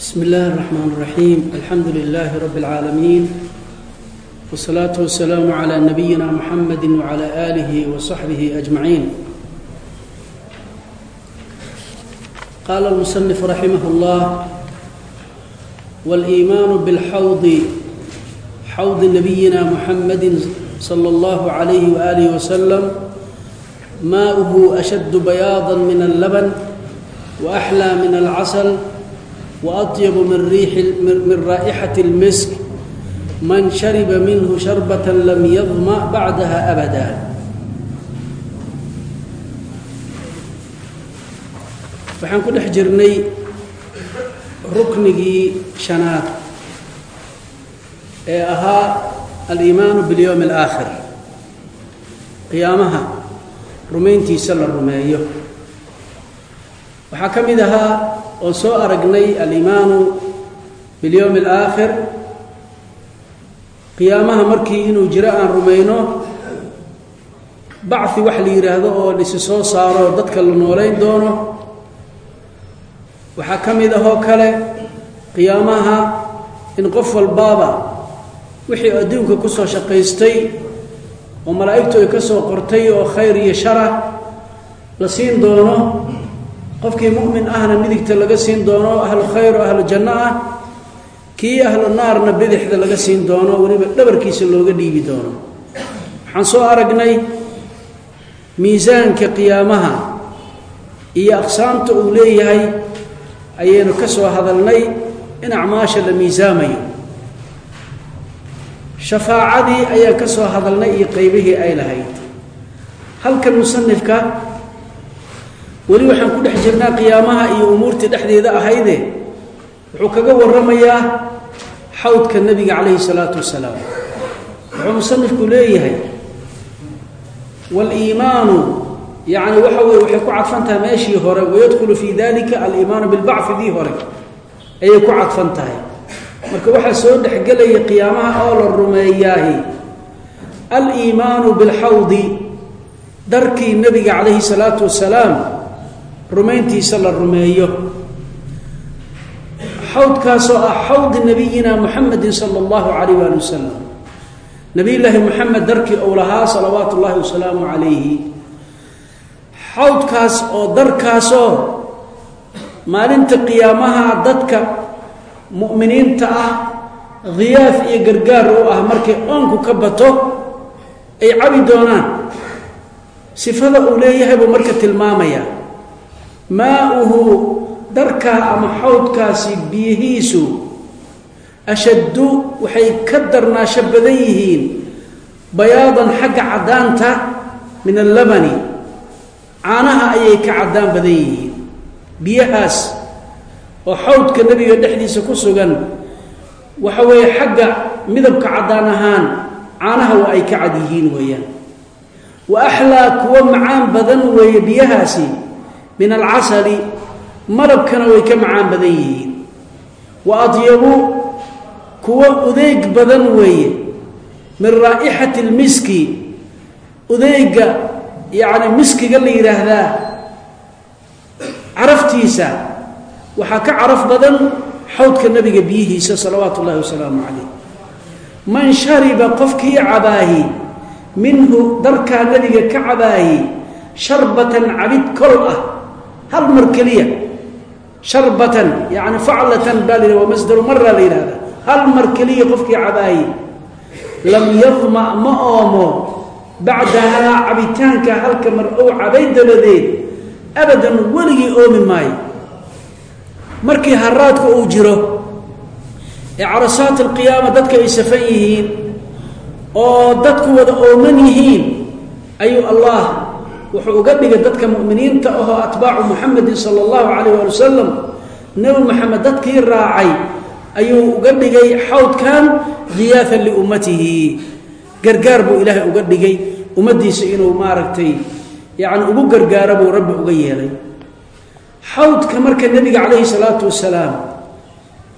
بسم الله الرحمن الرحيم الحمد لله رب العالمين والصلاة والسلام على نبينا محمد وعلى آله وصحبه أجمعين قال المصنف رحمه الله والإيمان بالحوض حوض نبينا محمد صلى الله عليه وآله وسلم ماؤه أشد بياضا من اللبن وأحلى من العسل وأطيب من ريح من رائحة المسك من شرب منه شربة لم يظمأ بعدها أبدا waxaan ku dhex jirnay ruknigii shanaad ee ahaa aliimaanu biاlyowmi اlaakhir qiyaamaha rumayntiisa la rumeeyo waxaa ka mid ahaa oon soo aragnay aliimaanu biاlyowmi اlaakhir qiyaamaha markii inuu jiro aan rumayno bacfi wax la yidhaahdo oo lisi soo saaro dadka la noolayn doono. Waxaa ka mid ahoo kale qiyaamaha in qof walbaaba wixii adduunka ku soo shaqaystay oo malaa'igtu ay ka soo qortay oo khayr iyo shara la siin doono qofkii mu'min ahna midigta laga siin doono ahlu khayr oo ahlu janno ah kii ahlu naarna bidixda laga siin doono weliba dhabarkiisa looga dhiibi doono. Waxaan soo aragnay miisaanka qiyaamaha iyo aqsaamta uu leeyahay ayaynu ka soo hadalnay in acmaasha la miisaamayo. Shafaacadii ayaan ka soo hadalnay iyo qaybihii ay lahayd. Halkan musanifka weli waxaan ku dhex jirnaa qiyaamaha iyo umuurtii dhexdeeda ahayde wuxuu kaga warramayaa xawdka nebiga calayhi salaatu wasalaam. Wuxuu musanifku leeyahay waliimaanu yacni waxa weye waxay ku cadfan tahay meeshii hore wayadkhulu fii dalika aliimaanu bilbacfi dii hore. Ayay ku cadfan tahay. Marka waxaa soo dhexgelaya qiyaamaha oo la rumeeyaahi aliimaanu bilxawdi darkii nebiga calayhi salaatu wasalaam rumayntiisa la rumeeyo. Xawdkaasoo ah xawdi nabiyina muxamedin sala allahu calayh waali wasalam nabiyullaahi moxamed darkii ou lahaa salawaatu ullaahi wasalaamu calayhi xawdkaas oo darkaasoo maalinta qiyaamaha dadka mu'miniinta ah khiyaaf iyo gargaar u ah markay oonku ka bato ay cabi doonaan. Sifada uu leeyahay buu marka tilmaamaya maauhu darkaa ama xawdkaasi biyihiisu ashaddu waxay ka darnaasho badan yihiin bayaadan xagga caddaanta min allabani. Caanaha ayay ka caddaan badan yihiin. Biyahaas oo xawdka nebiga dhexdiisa ku sugan waxa weeye xagga midabka caddaan ahaan caanaha waa ay ka cad yihiin weeyaan. Wa axlaa kuwo macaan badan weeye biyahaasi min alcasali malabkana way ka macaan badan yihiin. Wa adyabu kuwo udeeg badan weeye. Min raa'ixati lmiski udeega yacni miskiga la yidhaahdaa caraftiisa. Waxaa ka caraf badan xawdka nebiga biyihiisa salawaatu ullahi wasalaamu calayh. Man shariba qofkii cabaahi minhu darkaa nebiga ka cabaahi sharbatan cabid kol ah hal mar keliya sharbatan yani faclatan baa la waa masdaru maraa la yidhahda hal mar keliya qofkii cabaahi lam yadma ma oomo bacdahaa cabitaanka halka mar ou cabay dabadeed abadan weligii oomi maayo. Markii haraadka uu jiro ee carasaat alqiyaama dadka ay safan yihiin oo dadku wada ooman yihiin ayuu allah wuxuu uga dhigay dadka mu'miniinta ahoo atbaacu muxamedin sala allahu calayh waali wasalam nebi moxamed dadkii raacay ayuu uga dhigay xawdkan khiyaafan liummatihi gargaar buu ilaahay uga dhigay ummaddiisa inuu maaragtay yacni ugu gargaaro buu rabbi uga yeelay. Xawdka marka nebiga calayhi salaatu wasalaam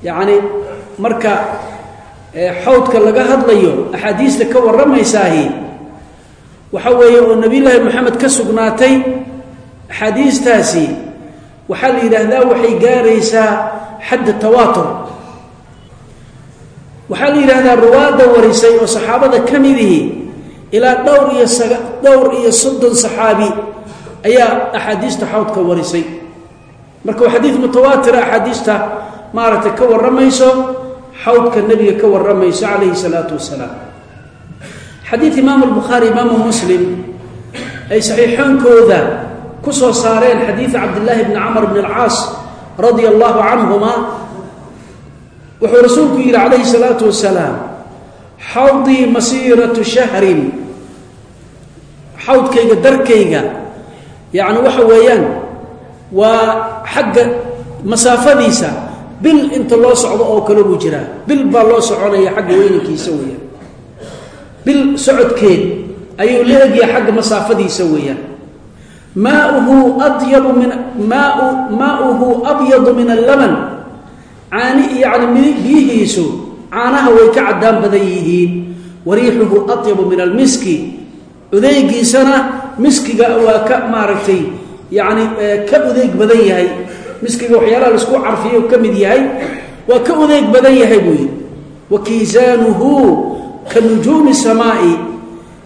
yacni marka xawdka laga hadlayo axaadiista ka warramaysaahi waxa weeye oo nebiyullaahi moxamed ka sugnaatay axaadiistaasi waxaa la yidhaahdaa waxay gaaraysaa xadda tawaatur. Waxaa la yidhahdaa ruwaadda warisay oo saxaabada ka midihi ilaa dhowr iyo saga dhowr iyo soddon saxaabi ayaa axaadiista xawdka warisay. Marka waa xadiid mutawaatira axaadiista maaragtay ka warramayso xawdka nebiga ka warramayso calayhi salaatu wasalaam xadiid imaamu albukhaari imaamu muslim ay saxiixoonkooda ku soo saareen xadiida cabdillaahi bni camr bni alcaas radia allahu canhuma. Wuxuu rasuulku yidhi calayhi salaatu wasalaam xawdii masiiratu shahrin xawdkayga darkayga yacni waxa weeyaan waa xagga masaafadiisa bil inta loo socdo oo kale buu jiraa bil baa loo soconaya xagga weynankiisa weeyaan bil socodkeed ayuu la egyahay xagga masaafadiisa weeyaan. Maauhu adyabu min maau maauhu abyadu min allaban caani yani biyihiisu caanaha way ka caddaan badan yihiin. Wariixuhu adyabu min almiski. Udeygiisana miskiga waa ka maaragtay yani ka udeeg badan yahay. Miskiga waxyaalaha la isku carfiyo ka mid yahay waa ka udeeg badan yahay buu yidhi. Wa kiisaanuhu ka nujuumi samaai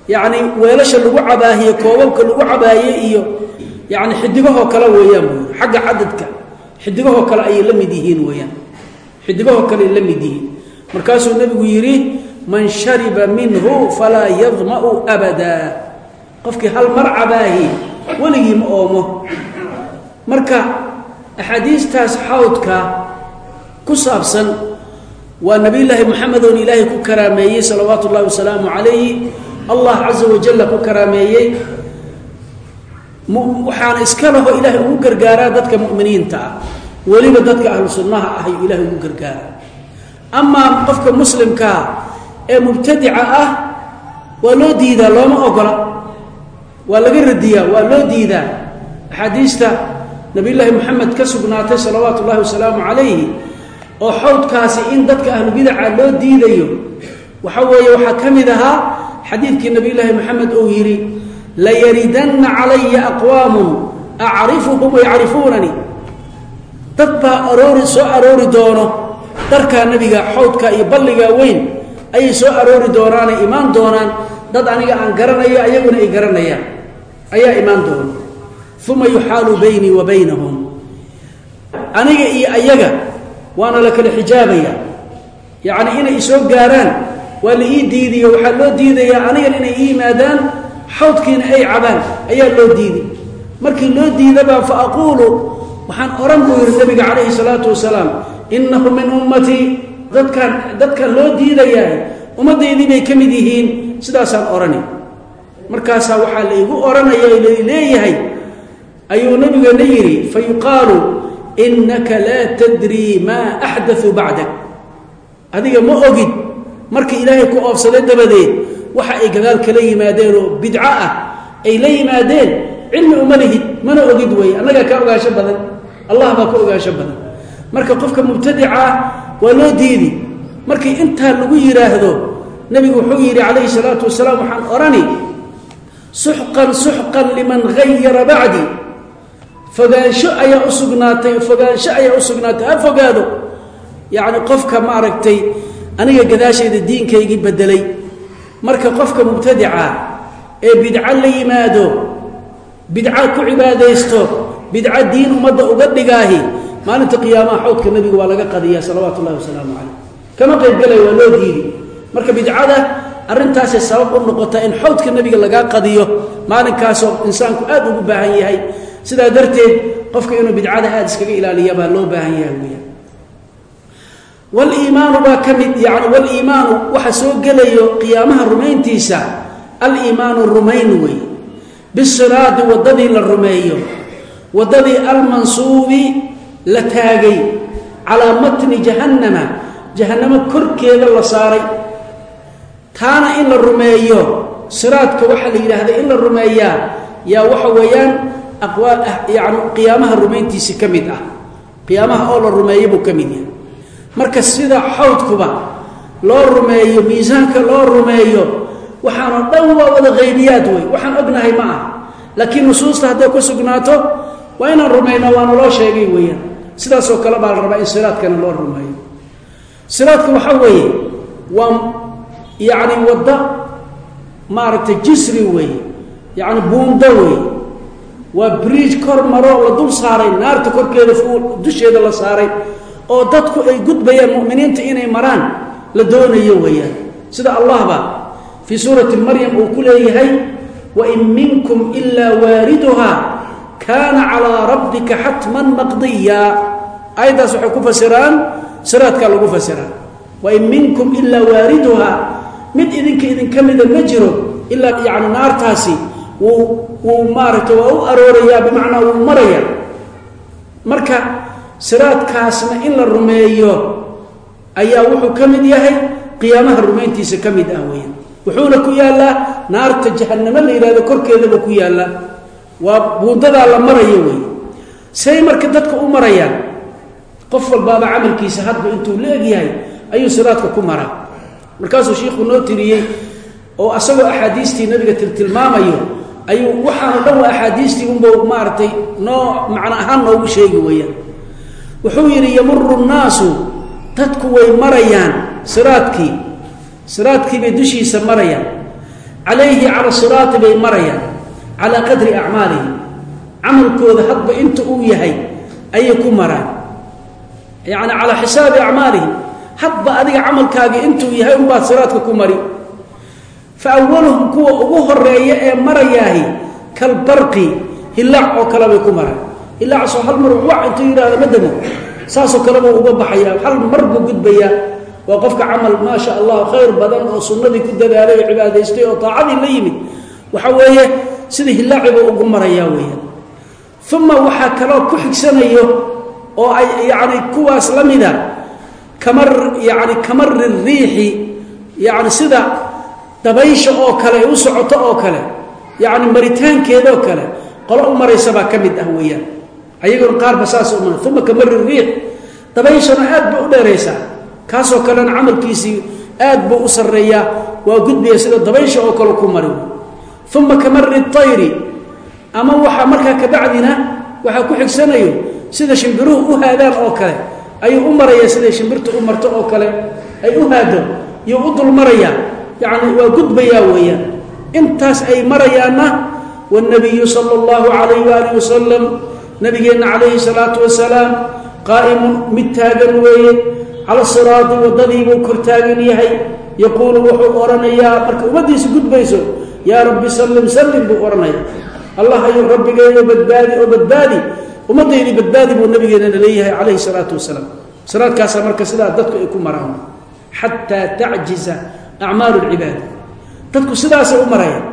yacni weelasha lagu cabaahiye koobabka lagu cabaaye iyo yani xidigahoo kale weeyaan buu yidhi. Xagga cadadka xidigahoo kale ayay la mid yihiin weeyaan. Xidigahoo kale ay la mid yihiin. Markaasuu nebigu yidhi man shariba minhu falaa yadma'u abada. Qofkii hal mar cabaahi weligii ma oomo. Marka axaadiistaas xawdka ku saabsan waa nebiyullaahi moxamed oon ilaahay ku karaameeyey salawaatu ullahi wasalaamu calayhi. Allah caza wajalla ku karaameeyey. Waxaana iska laho ilaahay ugu gargaaraa dadka mu'miniinta. Ah weliba dadka ahlu sunnaha ah ayuu ilaahay ugu gargaaraa. Amaa qofka muslimkaa ee mubtadica ah waa loo diidaa looma ogola. Waa laga radiyaa waa loo diidaa. Axaadiista nabiyullaahi moxamed ka sugnaatay salawaatu ullahi wasalaamu calayhi oo xawdkaasi in dadka ahlu bidaca loo diidayo. Waxa weeye waxaa ka mid ahaa xadiidkii nabiyullaahi moxamed uu yidhi layaridanna calaya aqwaamun acrifuhum yacrifuunani dad baa aroori soo aroori doono darkaa nebiga xawdka iyo balligaa weyn ayay soo aroori doonaanay imaan doonaan. Dad aniga aan garanayo ayaguna ay garanayaan ayaa imaan doona. Uma yuxaalu baynii wa baynahum. Aniga iyo ayaga waana la kala xijaabaya. Yacni inay isoo gaaraan waa la ii diidiyo waxaa loo diidayaa anigan inay ii yimaadaan xawdkiina ay cabaan ayaa loo diiday markii loo diidabaa fa aquulu waxaan oran buu yidhi nabiga calayhi salaatu wasalaam innahu min ummatii dadkaan dadkan loo diidayaa ummaddaydii bay ka mid yihiin sidaasaan orani. Markaasaa waxaa la igu oranaya leeyahay ayuu nabigana yidhi fa innaka laa tadrii maa axdau bacdak adiga ma ogid markii ilaahay ku oofsaday dabadeed waxa ay gadaal kala yimaadeen oo bidco ah ay la yimaadeen cilmi uma lihid mana ogid weeye. Annagaa ka ogaansho badan allah baa ka ogaansho badan. Marka qofka mubtadicah waa loo diidi. Markii intaa lagu yidhaahdo nebigu wuxuu yidhi calayhi salaatu wasalaam waxaan odhani suxqan suxqan liman hayara bacdi fogaansho ayaa u sugnaatay fogaansho ayaa u sugnaatay. Ha fogaado. Yacni qofka maaragtay aniga gadaashayda diinkaygii bedelay marka qofka mubtadica ee bidco la yimaado bidca ku cibaadaysto bidco diin ummadda uga dhigaahi maalinta qiyaamaha xawdka nebiga waa laga qadiyaa salawaatu ullahi wasalaamu calayh. Kama qaybgalaya waa loo diidi. Marka bidcada arrintaasay sabab u noqota in xawdka nebiga lagaa qadiyo maalinkaasoo insaanku aad ugu baahan yahay sidaa darteed qofka inuu bidcada aada iskaga ilaaliya baa loo baahan yahay weya waliimaanu baa ka mid yani waliimaanu waxa soo gelayo qiyaamaha rumayntiisa aliimaanu rumayn wey bisiraadi waddadii la rumeeyo waddadii almansuubi la taagay calaa matni jahannama jahannamo korkeeda la saaray. Taana in la rumeeyo siraadka waxaa la yidhaahda in la rumeeyaa yaa waxa weeyaan aqwaal yani qiyaamaha rumayntiisi ka mid ah. Qiyaamaha oo la rumeeyo buu ka mid yahay. Marka sida xawdkuba loo rumeeyo miisaanka loo rumeeyo waxaanoo dhan waa wada haybiyaad wey waxaan ognahay ma ah laakiin nusuusta hadday ku sugnaato waa inaan rumayno waana loo sheegay weeyaan. Sidaasoo kale baa la rabaa in siraadkana loo rumeeyo. Siraadka waxaa weeye waa yacni wadda maaragtay jisri weeye yacni buundo weeye waa briij kor maroo la dul saaray naarta korkeeda dusheeda la saaray oo dadku ay gudbayaan mu'miniinta inay maraan la doonayo weeyaan. Sida allahba fii suurati maryam uu ku leeyahay wain minkum ilaa waariduha kaana calaa rabbika xatman maqdiya. Aayaddaas waxay ku fasiraan siraadkaa lagu fasiraa wain minkum ilaa waariduha mid idinka idinka mida ma jiro ilaa yani naartaasi wuu maaragtay waa u aroorayaa bimacnaa wuu maraya marka siraadkaasna in la rumeeyo ayaa wuxuu ka mid yahay qiyaamaha rumayntiisa ka mid ah weya wuxuuna ku yaallaa naarta jahanamo la yidhahdo korkeedaba ku yaallaa waa buundadaa la marayo wey say marka dadka u marayaan qof walbaaba camalkiisa hadba intuu la egyahay ayuu siraadka ku maraa. Markaasuu shiikhu noo tiriyey oo asagoo axaadiistii nabiga tiltilmaamayo ayuu waxaanu dhan waa axaadiistii unba maaragtay noo macno ahaan noogu sheegi weeyaan. Wuxuu yidhi yamuru nnaasu dadku way marayaan siraadkii siraadkii bay dushiisa marayaan. Calayhi cala siraati bay marayaan calaa qadri acmaalihim. Camalkooda hadba inta uu yahay ayay ku maraan. Yacni calaa xisaabi acmaalihim hadba adiga camalkaagii intuu yahay unbaad siraadka ku mari fa awaluhum kuwa ugu horreeya ee marayaahi kalbarqi hillaac oo kale bay ku maraan hillaacasoo hal mar wac intuu yidhahdo ma demo saasoo kale buu uga baxayaa. Hal mar buu gudbayaa. Waa qofka camal maa sha allah khayr badan oo sunnadii ku dadaalay oo cibaadaystay oo taacadii la yimid. Waxa weeye sida hillaaci buu ugu marayaa weeyaan uma waxaa kaloo ku xigsanayo oo ay yacni kuwaas la mida kamar yacni kamari riixi yacni sida dabaysha oo kale u socoto oo kale yacni maritaankeedoo kale qolo u maraysa baa ka mid ah weeyaan. Ayaguna qaarba saas u mara uma kamari riix dabayshana aad ba u dheeraysaa kaasoo kalena camalkiisii aad buu u sarreeyaa waa gudbaya sida dabaysha oo kale ku mari uma kamari tayri ama waxaa markaa kabacdina waxaa ku xigsanayo sida shimbiruhu u haadaan oo kale ayuu u marayaa siday shimbirta u marto oo kale ay u haado iyuu u dul yacni waa gudbayaa weeyaan. Intaas ay marayaanna wاnabiyu sala اllahu calayh waalih wasalam nabigeenna calayhi salaatu wasalaam qaa'imun mid taagan weeye cala siraadi waddadiibuu kor taagan yahay. Yaquulu wuxuu odhanayaa marka ummaddiisa gudbayso yaa rabbi sallim sallim buu odhanaya allah ayuu rabbigeeyo badbaadi oo badbaadi ummaddaydii badbaadi buu nabigeennana leeyahay calayhi salaatu wasalaam. Siraadkaasaa marka sidaa dadku ay ku maraan. Xataa tacjiza acmaalu lcibaadi dadku sidaasay u marayaan.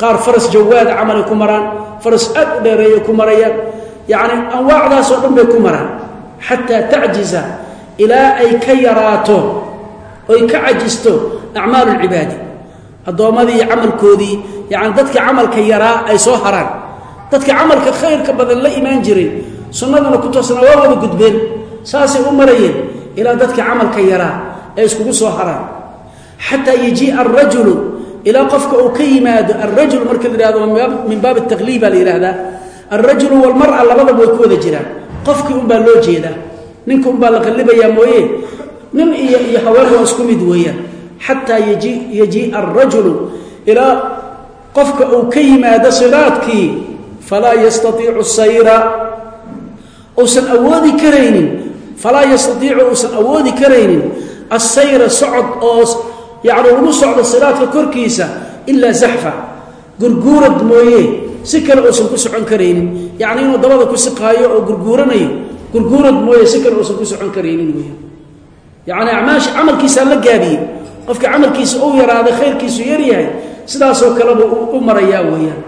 Qaar faras jawaad camalay ku maraan faras aad u dheereeyay ku marayaan. Yacni anwaacdaasoo dhan bay ku maraan. Xataa tacjiza ilaa ay ka yaraato oy ka cajisto acmaalu lcibaadi. Addoommadii camalkoodii yacni dadkii camalka yaraa ay soo haraan. Dadka camalka khayrka badan la imaan jiray sunnaduna ku toosna waa wada gudbeen. Saasay u marayeen ilaa dadkii camalka yaraa ay iskugu soo haraan xataa yajii'a arajulu ilaa qofka uu ka yimaado alrajul marka la yihahdo min baab takliib baa la yihahdaa alrajulu walmara labadaba way ku wada jiraan qofkii unbaa loo jeedaa ninka unbaa la qallibayaa mooye nin iyo iyo haween waa isku mid weeyaan xataa yajii'a arajulu ilaa qofka uu ka yimaado siraadkii falaa yastaiicu sayra oo yacni lagu socdo siraadka korkiisa ilaa zaxfa gurguurad mooye. Si kale uusan ku socon karaynin yacni inuu dabada ku siqaayo oo gurguuranayo. Gurguurad mooye si kale uusan ku socon karaynin wey yacni acmaashi camalkiisaa la gaabiyey qofka camalkiisa uu yaraaday khayrkiisu yaryahay sidaasoo kaleba u marayaa weeyaan.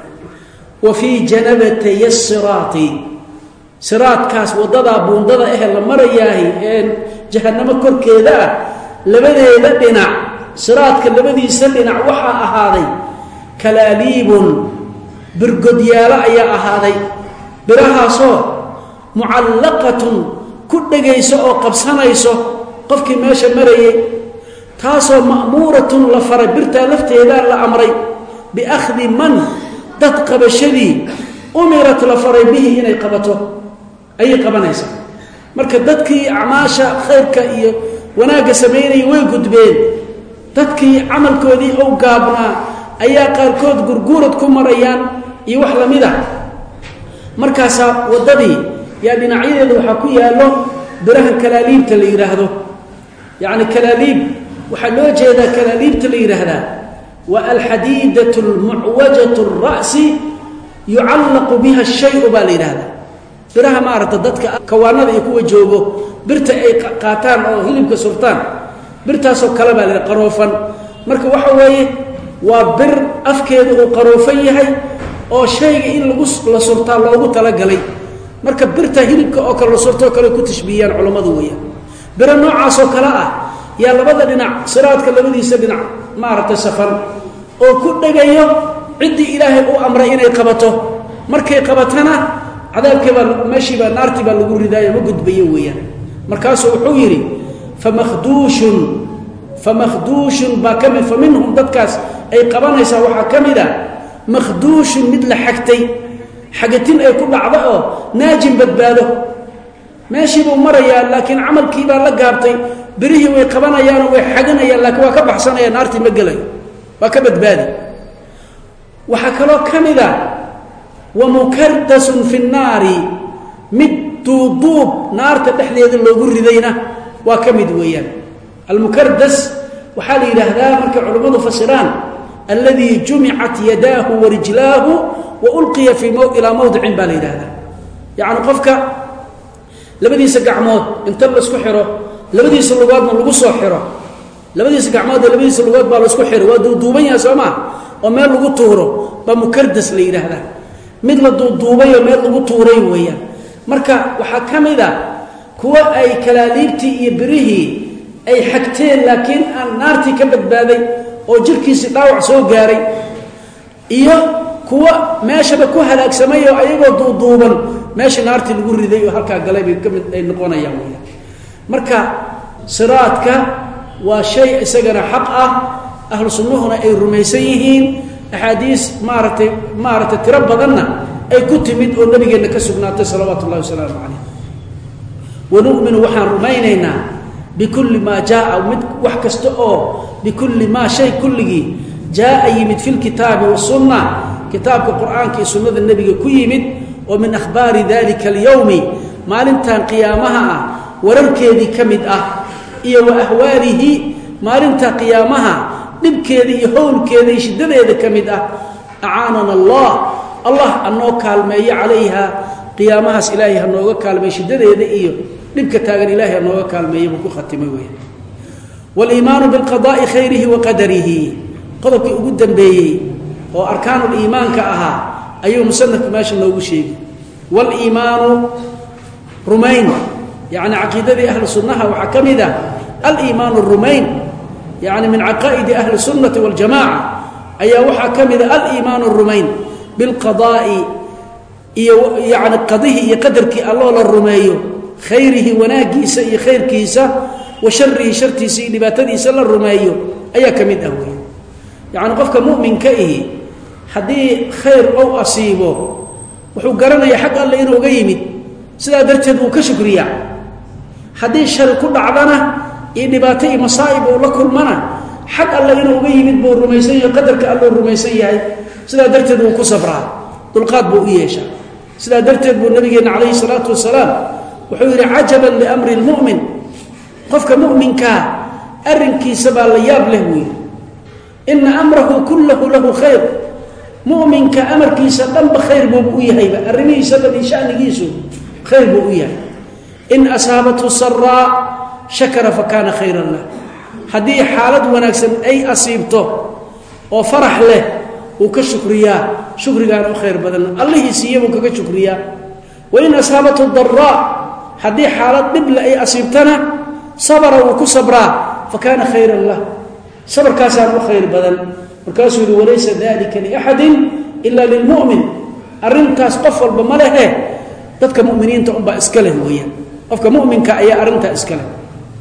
Wa fii janabatay siraati siraadkaas waddadaa buundada ahe la marayaahi ee jahannamo korkeeda ah labadeeda dhinac siraadka labadiisa dhinac waxaa ahaaday kalaaliibun birgodyaalo ayaa ahaaday. Birahaasoo mucallaqatun ku dhegayso oo qabsanayso qofkii meesha marayay. Taasoo ma'muuratun la faray birtaa lafteedaa la amray. Biakhdi man dad qabashadii umirat la faray bihi inay qabato. Ayay qabanaysaa marka dadkii acmaasha khayrka iyo wanaagga samaynaya way gudbeen dadkii camalkoodii ou gaabnaa ayaa qaarkood gurguurad ku marayaan iyo wax la mid a markaasaa waddadii yaa dhinacyadeeda waxaa ku yaallo birahan kalaaliibta la yidhaahdo yacni kalaaliib waxaa loo jeedaa kalaaliibta la yidhaahdaa wa alxadiidat almucwajat alra'si yucallaqu biha shayu baa la yidhaahdaa biraha maaragta dadka kawaanada iyo kuwa joogo birta ay qaataan oo hilibka surtaan birtaasoo kale baa la qaroofan. Marka waxa weeye waa bir afkeeda uu qaroofan yahay oo shayga in lagu la surtaa loogu talagalay. Marka birta hilibka oo kale la surtoo kale ku tashbiihiyaan culammadu weeyaan. Biro noocaasoo kale ah yaa labada dhinac siraadka labadiisa dhinac maaragtay safan oo ku dhegayo ciddii ilaahay u amray inay qabato. Markay qabatana cadaabkiibaa meeshiibaa naartii baa lagu ridaayo ma gudbayo weeyaan. Markaasuu wuxuu yidhi famakduushun famakduushun baa ka mid fa minhum dadkaas ay qabanaysaa waxaa ka mid a makhduushun mid la xagtay. Xagatin ay ku dhacdo oo naajin badbaado. Meeshiibuu marayaa laakiin camalkiibaa la gaabtay. Birihii way qabanayaanoo way xaganayaan laakiin waa ka baxsanaya naartii ma gelayo. Waa ka badbaadi. Waxaa kaloo ka mid a wamukardasun fi mid duuduub naarta dhexdeeda loogu ridayna waa ka mid weeyaan. Almukardas waxaa la yidhaahdaa markay culammadu fasiraan alladii jumicat yadaahu warijlaahu wa ulqiya ilaa mowdicin baa la yidhaahdaa. Yacni qofka labadiisa gacmood inta la isku xiro labadiisa lugoodna lagu soo xiro labadiisa gacmood ee labadiisa lugood baa la isku xiro waa duuduuban yahay soo maa oo meel lagu tuuro baa mukardas la yidhaahdaa. Mid la duuduubayoo meel lagu tuuray weeyaan. Marka waxaa ka mid a kuwa ay kalaaliibtii iyo birihii ay xagteen laakiin aan naartii ka badbaaday oo jirkiisii dhaawac soo gaaray iyo kuwa meeshaba ku halaagsamay oo ayagoo duuduuban meesha naartii lagu riday oo halkaa galay bay ka mid ay noqonayaan weyaan marka siraadka waa shay isagana xaq ah ahlu sunnuhuna ay rumaysan yihiin axaadiis maaratay maaragtay tiro badanna ay ku timid oo nabigeenna ka sugnaatay salawaatu ullahi wasalaamu calayh wanuminu waxaan rumaynaynaa bikulli maa jaaa mid wax kasta oo bikulli maa shay kulligii jaaa yimid fi lkitaabi wasunna kitaabka qur'aanka iyo sunnada nebiga ku yimid oo min akhbaari dalika alyowmi maalintan qiyaamaha ah wararkeedii ka mid ah iyo wa ahwaalihi maalinta qiyaamaha dhibkeeda iyo howlkeeda iyo shiddadeeda ka mid ah acaanana allah allah hanoo kaalmeeyo calayha qiyaamahaas ilaahay hanooga kaalmeeyo shiddadeeda iyo dhibka taagan ilahay hanooga kaalmeeya buu ku khatimay wey waliimaanu bilqadaai khayrihi wa qadarihi. Qodobkii ugu dambeeyey oo arkaanuliimaanka ahaa ayuu musanafku meesha noogu sheegi waliimaanu rumayn yacni caqiidadii ahlu sunnaha waxaa ka mid ah aliimaanu rumayn yacni min caqaa'idi ahli sunnati waljamaca ayaa waxaa ka mida aliimaanu rumayn bilqadaa'i iyo yani qadihii iyo qadarkii alloo la rumeeyo khayrihi wanaaggiisa iyo khayrkiisa wa sharihi shartiisa iyo dhibaatadiisa la rumeeyo ayaa ka mid ah wey yacni qofka mu'minka ihi haddii khayr ou asiibo wuxuu garanayaa xag alle inuu ga yimid sidaa darteed wuu ka shukriyaa. Haddii shari ku dhacdana iyo dhibaato iyo masaa'ib uu la kulmana xag alle inuu uga yimid buu rumaysan yahay qadarka alluu rumaysan yahay sidaa darteed wuu ku sabraa dulqaad buu u yeeshaa sidaa darteed buu nabigeenna calayhi salaatu wasalaam wuxuu yidhi cajaban liamri lmu'min qofka mu'minkaa arrinkiisa baa la yaab leh yidhi. Ina amrahu kullahu lahu khayr. Mu'minka amarkiisa dhanba khayr buuba u yahayba arrimihiisa dhan iyo shanigiisu khayr buu u yahay. In asaabathu saraa shakara fa kaana khayran lah. Haddii xaalad wanaagsan ay asiibto oo farax leh wuu ka shukriyaa. Shukrigaana u khayr badan. Allihii siiye buu kaga shukriyaa. Wain asaabathu daraa haddii xaalad dhible ay asiibtana sabra wuu ku sabraa fa kaana khayran lah. Sabarkaasaan u khayr badan. Markaasuu yihi walaysa dalika liaxadin ila lilmu'min arrintaas qof walba ma lehe. Dadka muminiinta unbaa iska leh weeyaan. Qofka muminka ayaa arrintaa iska leh.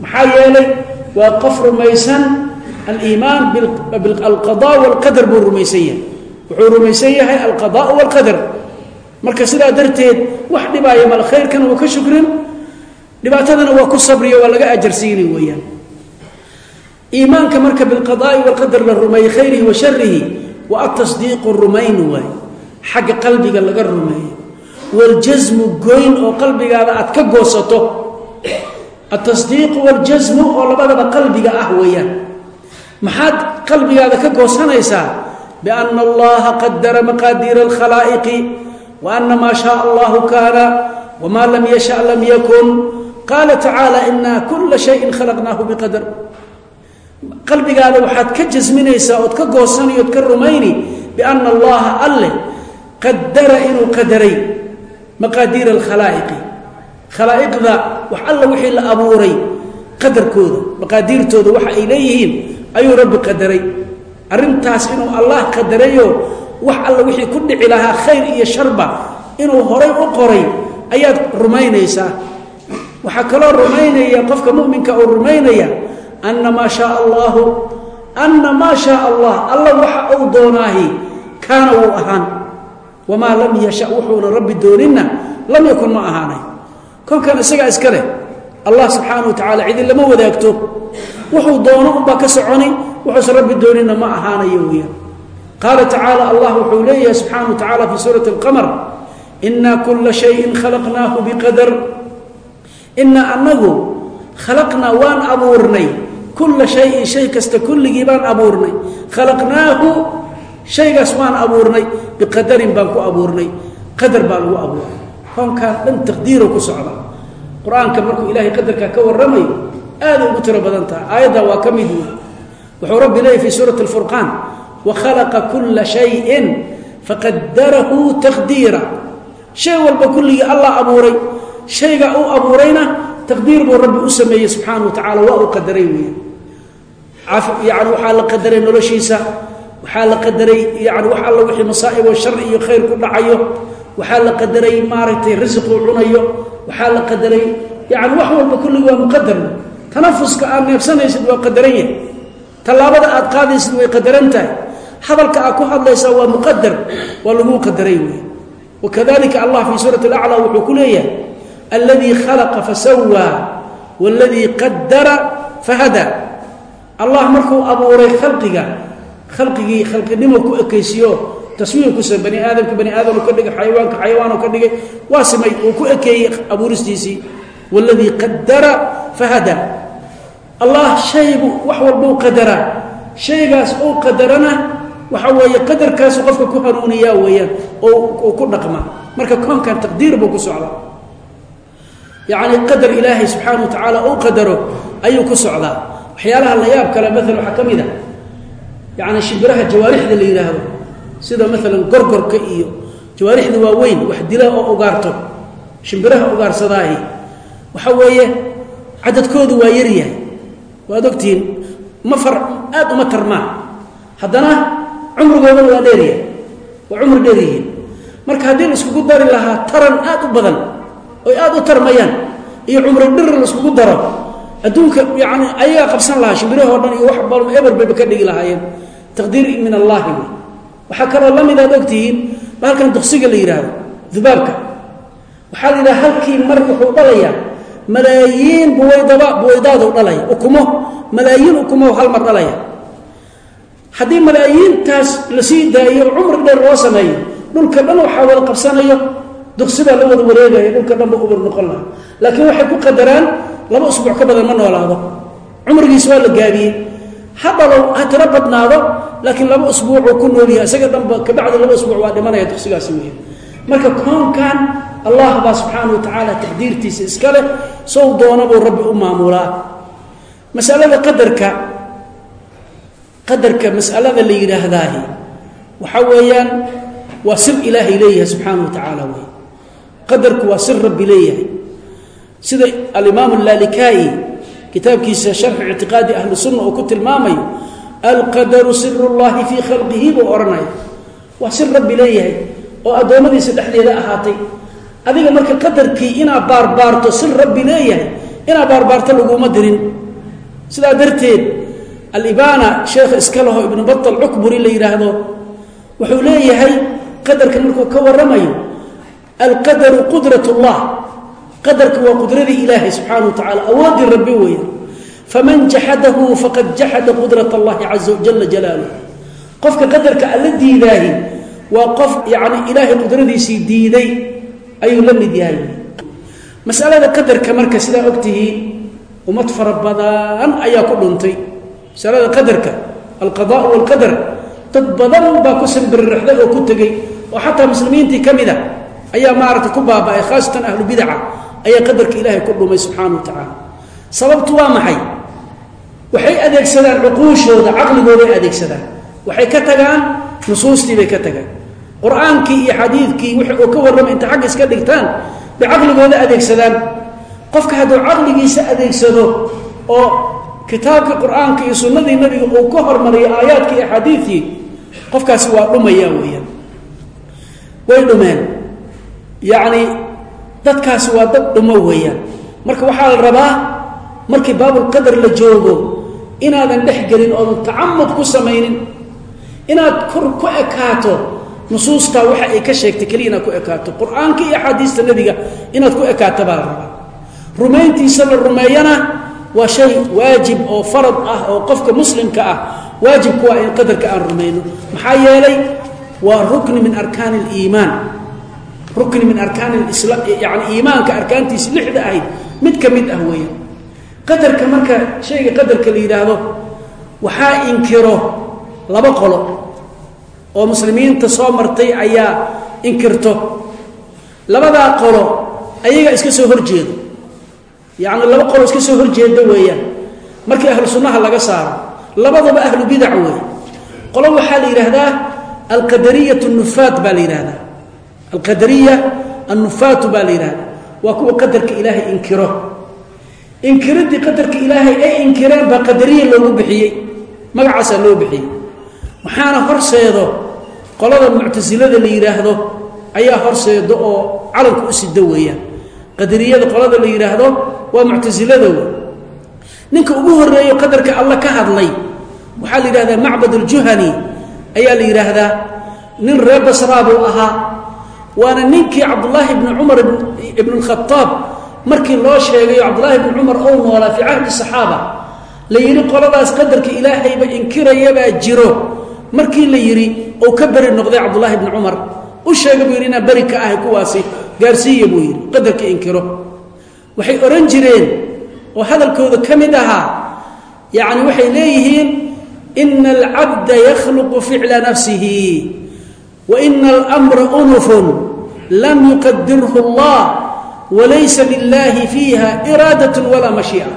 Maxaa yeelay? Waa qof rumaysan aliimaan alqada walqadar buu rumaysan yahay. Wuxuu rumaysan yahay alqada walqadar. Marka sidaa darteed wax dhibaaya mal khayrkana wuu ka shukrin dhibaatadana waa ku sabriyo waa laga ajarsiini weeyaan. Iimaanka marka bilqadaa'i walqadar la rumeeyey khayrihi wa sharihi wa atasdiiqu rumayn waay xagga qalbiga laga rumeeyo. Waljasmu goyn oo qalbigaada aad ka goosato. Atasdiiqu waljasmu oo labadaba qalbiga ah weeyaan maxaad qalbigaada ka goosanaysaa biana allaha qadara maqaadiira alkhalaa'iqi wa ana maa shaaa allahu kaana wma lam yasha lam yakun. Qaala tacaala ina kula shayin khalaqnaahu biqadar. Qalbigaada waxaad ka jasminaysaa ood ka goosani ood ka rumayni biana allaha alle qadara inuu qadaray maqaadiira alkhalaa'iqi. Khalaa'iqda wax alla wixii la abuuray qadarkooda maqaadiirtooda waxa ay leeyihiin ayuu rabbi qadaray arrintaas inuu allah qadarayo wax alla wixii ku dhici lahaa khayr iyo sharba inuu horay u qoray ayaad rumaynaysaa. Waxaa kaloo rumaynaya qofka muminka uu rumaynaya ana maa shaaa allahu ana maa shaaa allah alla waxa uu doonaahi kaana wuu ahaan. Wamaa lam yasha wuxuuna rabbi dooninna lam yakun ma ahaanay. Kolkan isagaa iska leh allah subxaana wa tacala cidi lama wadaagto wuxuu doono unbaa ka soconi wuxuusan rabbi doonina ma ahaanayo weyaan qaala tacaala allah wuxuu leeyahay subxaana wa tacala fi suurati alqamar ina kula shayin khalaqnaahu biqadar. Inaa anagu khalaqnaa waan abuurnay. Kula shayin shay kasta kulligii baan abuurnay. Khalaqnaahu shaygaas waan abuurnay. Biqadarin baan ku abuurnay. Qadar baa lagu abuuray koonkaan qur'aanka markuu ilaahay qadarkaa ka warramayo aaday ugu tiro badan tahay. Aayaddaa waa ka mid wey wuxuu rabbi leeyay fi suurati alfurqaan wakhalaqa kula shayin faqadarahu taqdiira. Shay walba kulligii allah abuuray shayga uu abuurayna taqdiir buu rabbi u sameeyey subxaana wa tacala waa uu qadaray weya yani waxaa la qadaray noloshiisa waxaa la qadaray yani wax alla wixii masaa'ib oo shar iyo khayr ku dhacayo waxaa la qadaray maaragtay risiquu cunayo waxaa la qadaray yani wax walba kulligii waa muqadar tanafuska aad neebsanaysid waa qadaran yahay. Tallaabada aad qaadaysid way qadaran tahay. Hadalka aad ku hadlaysaa waa muqadar waa laguu qadaray wey wakadalika allah fii suurati alaclى wuxuu ku leeyahay alladii khalaqa fasawaa waladii qadara fahada. Allah markuu abuuray khalqiga khalqigii khalqinimo ku ekaysiyo taswiir ku sa bani aadamka bani aadam ka dhigay xayawaanka xayawaanu ka dhigay waa simay uu ku ekeeyey abuuristiisii. Waladii qadara fahada. Allah shaygu wax walbuu qadaraa shaygaas uu qadarana waxa weeye qadarkaasu qofka ku hanuuniyaa weeyaan oo ku dhaqma. Marka koonkan taqdiir buu ku socdaa. Yacni qadar ilaahay subxaana wa tacaala uu qadaro ayuu ku socdaa. Waxyaalaha la kale maalan waxaa ka mid a yacni shimbiraha jawaarixda la yidhaahdo sida maalan gorgorka iyo jawaarixda waaweyn wax dila oo ugaarto shimbiraha ugaarsadaahi. Waxa weeye cadadkoodu waa yaryahay waad ogtihiin ma far aad uma tarmaan. Haddana cumrigoodana waa dheeryahay waa cumri dheeryihiin marka haddii la dari lahaa taran aad u badan oy aad u tarmayaan iyo cumri dhir la iskugu daro adduunka yani ayagaa qabsan lahaa shimbirahoo dhan iyo wax balma eber bayba ka dhigi lahaayeen. Taqdiir min allaahi wey waxaa kaloo la mid aad ogtihiin bahalkan duksiga la yidhaahdo dubaabka. Waxaa la yidhaha halkii mar wuxuu dhalayaa malaayiin buwaydaba buwaydaadu dhalaya. Ukumo malaayiin ukumo hal mar dhalaya. Haddii malaayiintaas la daayo cumri dheer loo sameeyo dhulka dhan waxaa wada qabsanayo duqsidaa la wada wareegaya dhulka dhanba ubur noqon laha laakiin waxay ku qadaraan laba usbuuc ka badan ma noolaado. Cumrigiis waa la gaabiyey ha dhalow ha tiro badnaado laakiin laba usbuucuu ku noolyahay isaga dhanba kabacdi laba usbuuc waa dhimanaya duqsigaasi wey marka koonkan allah baa subxaana wa tacaala taqdiirtiisa iska leh sow doona buu rabbi u maamulaa. Masalada qadarka qadarka masalada la yidhaahdaahi waxa weeyaan waa sir ilaahay leeyahay subxaana wa tacaala wey qadarku waa sir rabbi leeyahay. Sida alimaam allalikai kitaabkiisa sharxu ictiqaadi ahli sunna oo ku tilmaamayo alqadaru siru llahi fii khalqihi buu odhanaya waa sir rabbi leeyahay oo addoommadiisa dhexdeeda ahaatay. Adiga marka qadarkii inaa baarbaarto sir rabbi leeyahay inaa baarbaarto laguma dirin. Sidaa darteed alibaana sheekha iska laho ibnu batal cukburi la yidhaahdo wuxuu leeyahay qadarka markuu ka waramayo alqadaru qudrat llah qadarka waa qudradii ilaahay subxaana wa tacala awooddii rabbi weya faman jaxadahu faqad jaxada qudrat allahi caza jala jalaaluh qofka qadarka alla diidaahi waa qof yani ilaahay qudradiisii diiday ayuu la mid yahay. Masalada qadarka marka sidaa ogtihiin ummad fara badan ayaa ku dhuntay. Masalada qadarka alqada walqadar dad badan baa ku sanbiririxday oo ku tegey oo xataa muslimiintii ka mid a ayaa maaragta ku baaba'ay khaasatan ahlu bidaca ayaa qadarka ilaahay ku dhumay subxaana wa tacaala. Sababtu waa maxay? Waxay adeegsadaan cuquushooda caqligooday adeegsadaan. Waxay ka tagaan nusuustii bay ka tagaan. Qur'aankii iyo xadiidkii wix uu ka warramay inta xagga iska dhigtaan bay caqligooda adeegsadaan. Qofka hadduu caqligiisa adeegsado oo kitaabka qur'aanka iyo sunnadii nabiga uu ka hormariyo aayaadkii axaadiidkii qofkaasi waa dhumaya weeyaan. Way dhumeen. Yacni dadkaasi waa dad dhumo weeyaan. Marka waxaa la rabaa markii baabulqadar la joogo inaadan dhex gelin oodan tacamud ku samaynin. Inaad kor ku ekaato nusuustaa waxa ay ka sheegtay keliya inaad ku ekaato. Qur'aanka iyo axaadiista nebiga inaad ku ekaato baa la rabaa. Rumayntiisa la rumeeyana waa shay waajib oo farad ah oo qofka muslimka ah. Waajibku waa in qadarka aan rumayno. Maxaa yeelay waa rukni min arkaani اliimaan rukni min arkaani yani iimaanka arkaantiisi lixda ahayd mid ka mid ah weeyaan. Qadarka marka shayga qadarka la yidhaahdo waxaa inkiro laba qolo oo muslimiinta soo martay ayaa inkirto. Labadaa qolo ayaga iska soo horjeedo yacni laba qolo iska soo horjeeda weeyaan. Markii ahlu sunnaha laga saaro labadaba ahlu bidac weeye qolo waxaa la yidhaahdaa alqadariyat nufaat baa la yidhahdaa alqadariya annufaatu baa la yidhahdaa waa kuwa qadarka ilaahay inkiro. Inkiradii qadarka ilaahay ay inkireen baa qadariya loogu bixiyey magacaasaa loo bixiyey. Waxaana horseedo qolada muctasilada la yidhaahdo ayaa horseedo oo calanka u sida weeyaan. Qadariyada qolada la yidhaahdo waa muctasilada wey ninka ugu horeeyo qadarka alla ka hadlay waxaa la yidhahdaa macbad aljuhani ayaa la yidhaahdaa nin buu ahaa waana ninkii cabdullaahi bni cumar ibn اlkhadaab markii loo sheegayo cabdullaahi bni cumar ou noolaa fii cahdi saxaaba la yidhi qoladaas qadarka ilaahayba inkirayabaa jiro. Markii la yidhi ou ka beri noqday cabdullaahi bni cumar u sheega buu yidhi inaan beri ka ahay kuwaasi gaarsiiya buu yidhi qadarka inkiro. Waxay odhan jireen oo hadalkooda ka mid ahaa yacni waxay leeyihiin ina alcabda yakhluqu ficla nafsihi wa ina almra unufun lam yuqadirhu allah walaysa lilaahi fiiha iraadat walaa mashiica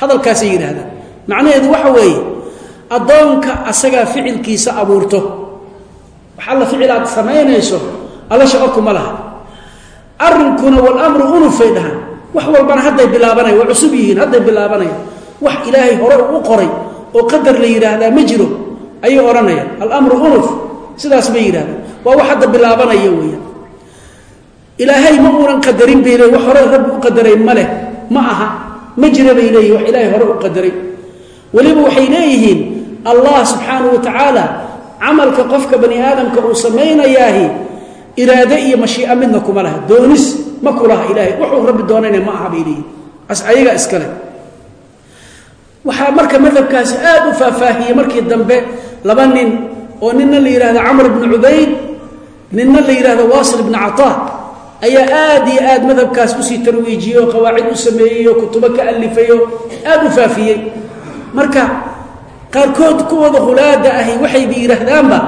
hadalkaasay yidhaahdaan. Macnaheedu waxa weeye addoonka asagaa ficilkiisa abuurto. Wax alla ficil aad samaynayso alla shaqo kuma laha. Arrinkuna walamru unufay dhahaan. Wax walbana hadday bilaabanaya waa cusub yihiin hadday bilaabanayaan wax ilaahay hore u qoray oo qadar la yidhaahdaa ma jiro ayay odhanayaan alamru unuf sidaas bilaabanaya ilaahay ma uunan qadarin bay leey wax hore rabbi u qadaray ma leh. Ma aha. Ma jira bay leeyihiin wax ilaahay hore u qadaray. Weliba waxay leeyihiin allah subxaanahu wa tacaala camalka qofka bani aadamka uu samaynayaahi iraade iyo mashii'a midna kuma laha. Doonis ma ku laha ilaahay. Wuxuu rabbi doonayna ma aha bay leeyihiin as ayaga iskale waxaa marka madhabkaasi aad u faahfaahiyey markii dambe laba nin oo nina la yidhahdo camr bnu cubayd nina la yidhahdo waasil ibnu cataa ayaa aad iyo aad madhabkaas u sii tarwiijiyey oo qawaacid u sameeyey oo kutubo ka alifay oo aad u faafiyey. Marka qaarkood kuwooda hulaada ahi waxayba yidhaahdaanba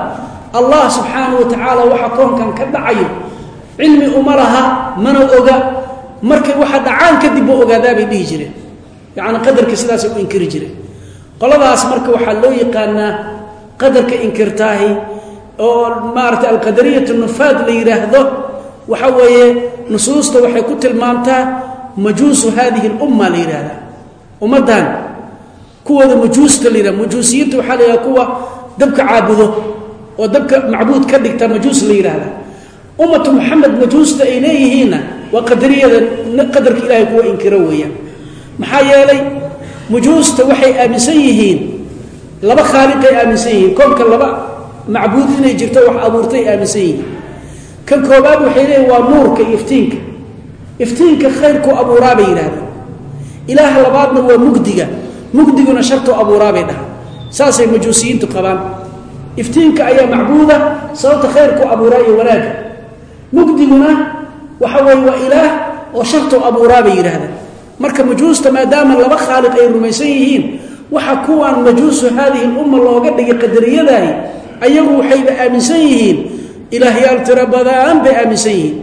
allah subxaanahu wa tacaala waxa koonkan ka dhacayo cilmi uma laha mana oga. Markay waxa dhacaan kadib buu ogaadaa bay dhihi jireen yacni qadarka sidaasay u inkiri jireen qoladaas marka waxaa loo yaqaanaa qadarka inkirtaahi oo maarata alqadariyat nufaad la yidhaahdo waxa weeye nusuusta waxay ku tilmaamtaa majuusu hadihi اlumma la yidhahdaa ummaddan kuwooda majuusta la yidhahda majuusiyiinta waxaa la kuwa dabka caabudo oo dabka macbuud ka dhigta majuus la yidhaahda ummatu moxamed majuusta ay leeyihiinna waa qadariyada qadarka ilaahay kuwa inkiro weeyaan. Maxaa yeelay majuusta waxay aaminsan yihiin laba khaaliqay aaminsan yihiin. Koonka laba macbuud inay jirto wax abuurtay aaminsan yihiin kan koobaad waxay leeyihiin waa nuurka iyo iftiinka. Iftiinka khayrku abuuraa bay yidhahdeen ilaah labaadna waa mugdiga. Mugdiguna shartu abuuraa bay dhahaan. Saasay majuusiyiintu qabaan. Iftiinka ayaa macbuuda sababta khayrku abuuraa iyo wanaaga mugdiguna waxa weye waa ilaah oo shartu abuuraa bay yidhaahdeen marka majuusta maadaama laba khaaliq ay rumaysan yihiin waxa kuwaan majuusu haadihi lumma looga dhigay qadariyadahi ayagu waxayba aaminsan yihiin ilaahyaal tiro badan bay aaminsan yihiin.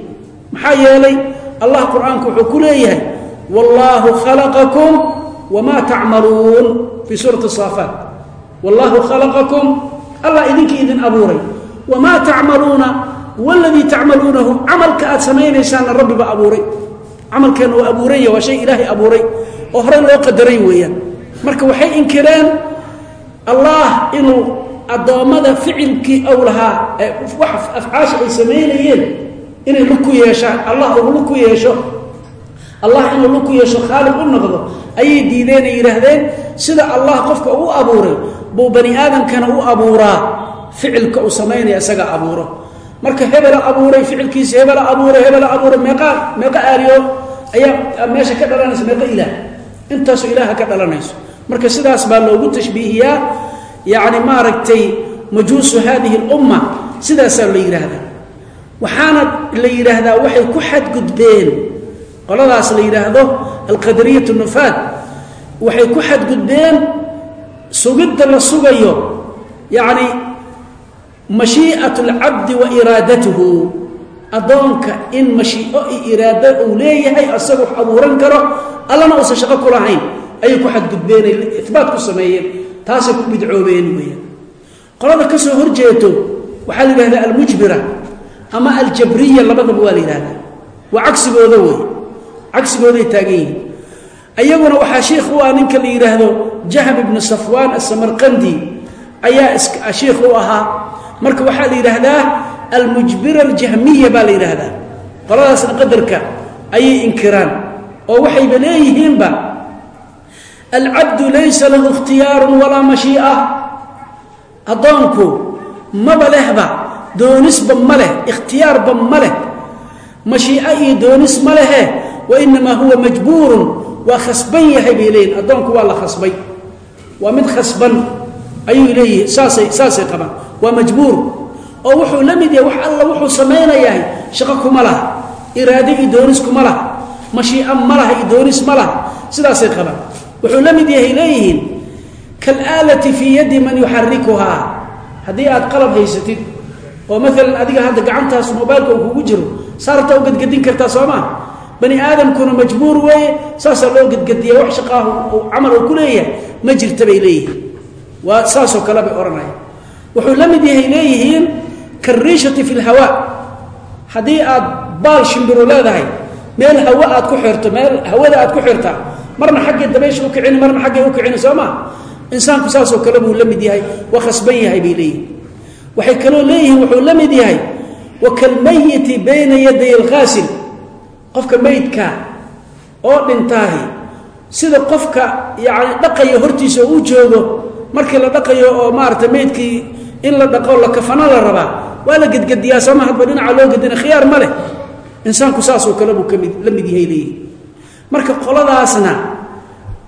Maxaa yeelay allah qur'aanku wuxuu ku leeyahay wallaahu khalaqakum wamaa tacmaluun fii suurati saafaat wallaahu khalaqakum allah idinkii idin abuuray. Wamaa tacmaluuna waladii tacmaluunahu camalka aad samaynaysaanna rabbiba abuuray. Camalkeenna waa abuuranya waa shay ilaahay abuuray oo horey loo qadaray weeyaan. Marka waxay inkireen allah inuu addoommada ficilkii ow lahaa wax afcaasha ay samaynayeen inay lug ku yeeshaan allah uu lug yeesho. Allah inuu lug yeesho khaaliq u noqdo ayay diideen ay yidhaahdeen sida allah qofka u abuuray buu bani aadamkana u abuuraa ficilka uu samaynaya isaga abuuro. Marka hebela abuuray ficilkiisa hebela abuuray hebela abuuray meeqa meeqa aaliyo ayaa meesha ka dhalanaysa meeqa ilaah. Intaasu ilaaha ka dhalanayso. Marka sidaas baa loogu tashbiihiyaa yacni maaragtay majuusu haadihi lumma sidaasaa la yidhaahdaa waxaana la yidhaahdaa waxay ku xadgudbeen qoladaas la yidhaahdo alqadariyat nufaad. Waxay ku xadgudbeen sugidda la sugayo yacni mashii'at اlcabdi wa iraadatuhu. Addoonka in mashii'o iyo iraado uu leeyahay asaga wax abuuran karo allana uusan shaqo ku lahayn ayay ku xadgudbeenay ibaat ku sameeyeen taasay ku bidcoobeen weeyaan. Qolada ka soo horjeeto waxaa la yidhahdaa almujbira ama aljabriya labadaba waa la yidhahdaa. Waa cagsigooda wey cagsigooday taagan yihiin. Ayaguna waxaa shiikh u ah ninka la yidhaahdo jahm ibnu safwaan asamarqandi ayaa shiikh u ahaa. Marka waxaa la yidhaahdaa almujbira aljahmiya baa la yidhaahdaa qoladaasna qadarka ayay inkiraan oo waxayba leeyihiinba alcabdu laysa lahu ikhtiyaaru walaa mashii'a addoonku maba lehba doonisba ma leh ikhtiyaarba ma leh mashii'o iyo doonis ma lehe wa inamaa huwa majbuurun waa khasban yahay bay leeyihiin addoonku waa la khasbay waa mid khasban ayuu leeyihi saasay saasay qabaan waa majbuur oo wuxuu la mid yahay wax alla wuxuu samaynayahay shaqo iraado iyo doonis kuma laha mashii'a iyo doonis ma sidaasay qabaan wuxuu la mid yahay leeyihiin kalaalati fii yaddi man yuxarikuhaa haddii aad qalab haysatid oo maalan adiga hadda gacantaas mobailka uu kugu jiro saartaa u gedgedin kartaa soo bani aadamkuna majbuur weeye saasaa loo gedgediya wax shaqaahu camal uu ku leeyahay ma jirta bay leeyihiin. Waa saasoo kale bay odhanaya wuxuu la mid yahay leeyihiin kariishati fi lhawa haddii aad baal shimbiro leedahay meel hawa aad ku xirto meel hawada aad ku xirtaa marna xaggay dabaysha ukicini marna xaggay ukicini soo maa insaanku saasoo kale buu la mid yahay waa yahay bay leeyihiin waxay kaloo leeyihiin wuxuu la mid yahay wa kalmayiti bayna yaday alqaasil qofka meydka oo dhintaahi sida qofka yacni dhaqayo hortiisa uu joogo markii la dhaqayo oo maarata meydkii in la dhaqo la kafano la rabaa waa la gedgediyaa sooma hadba dhinaca loo gedina khiyaar ma leh. Insaanku saasoo kale buu ka mid la mid yahay leeyihi marka qoladaasna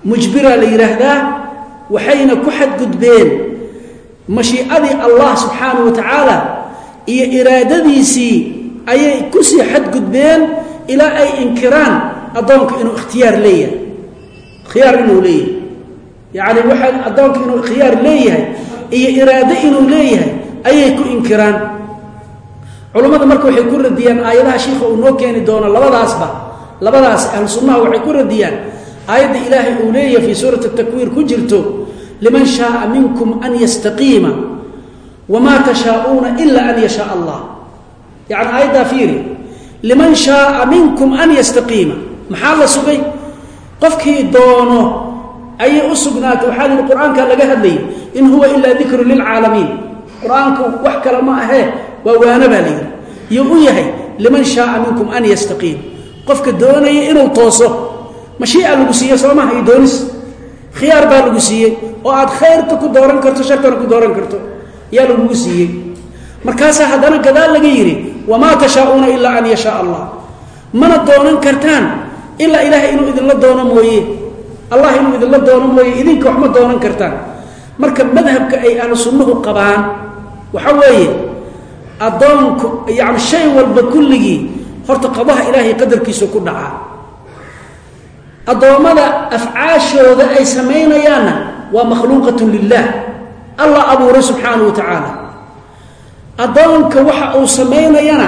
mujbira la yidhaahdaa waxayna ku xadgudbeen mashiicadii allah subxaanahu wa tacaala iyo iraadadiisii ayay ku sii xadgudbeen ilaa ay inkiraan addoonka inuu ikhtiyaar leeyahay. Khiyaar inuu leeyahay. Yacni waxaa addoonka inuu khiyaar leeyahay iyo iraado inuu leeyahay ayay ku inkiraan. Culummada marka waxay ku radiyaan aayadaha shiikha uu noo keeni doono labadaasba labadaas ahlu sunnaha waxay ku radiyaan aayadda ilaahay uu leeyahay fii suurati takwiir ku jirto liman shaaa minkum an yastaqiima wamaa tashaauuna ila an yashaa allah. Yani aayaddaa fiiri liman shaaa minkum an yastaqiima. Maxaa la sugay? Qofkii doono ayay u sugnaatay waxaa lihi qur'aanka laga hadlayay in huwa ilaa dikru lilcaalamiin qur'aanku wax kale ma ahee waa waano baa layidhi iyo u yahay liman shaaa minkum an yastaqiim qofka doonaya inuu tooso. Mashiica lagu siiye soo maha iyo doonis? Khiyaar baa lagu siiyey oo aad khayrka ku dooran karto sharkana ku dooran karto yaa lagugu siiyey. Markaasaa haddana gadaal laga yidhi wamaa tashaauuna ilaa an yashaa allah mana doonan kartaan ilaa ilaahay inuu idinla doono mooye. Allah inuu idinla doono mooye idinka wax ma doonan kartaan. Marka madhabka ay ahlu sunnuhu qabaan waxa weeye addoonku yani shay walba kulligii horta qadaha ilaahay qadarkiisu ku dhacaa addoommada afcaashooda ay samaynayaanna waa makhluuqatun lilah allah abuuray subxaanahu wa tacaala addoonka waxa uu samaynayana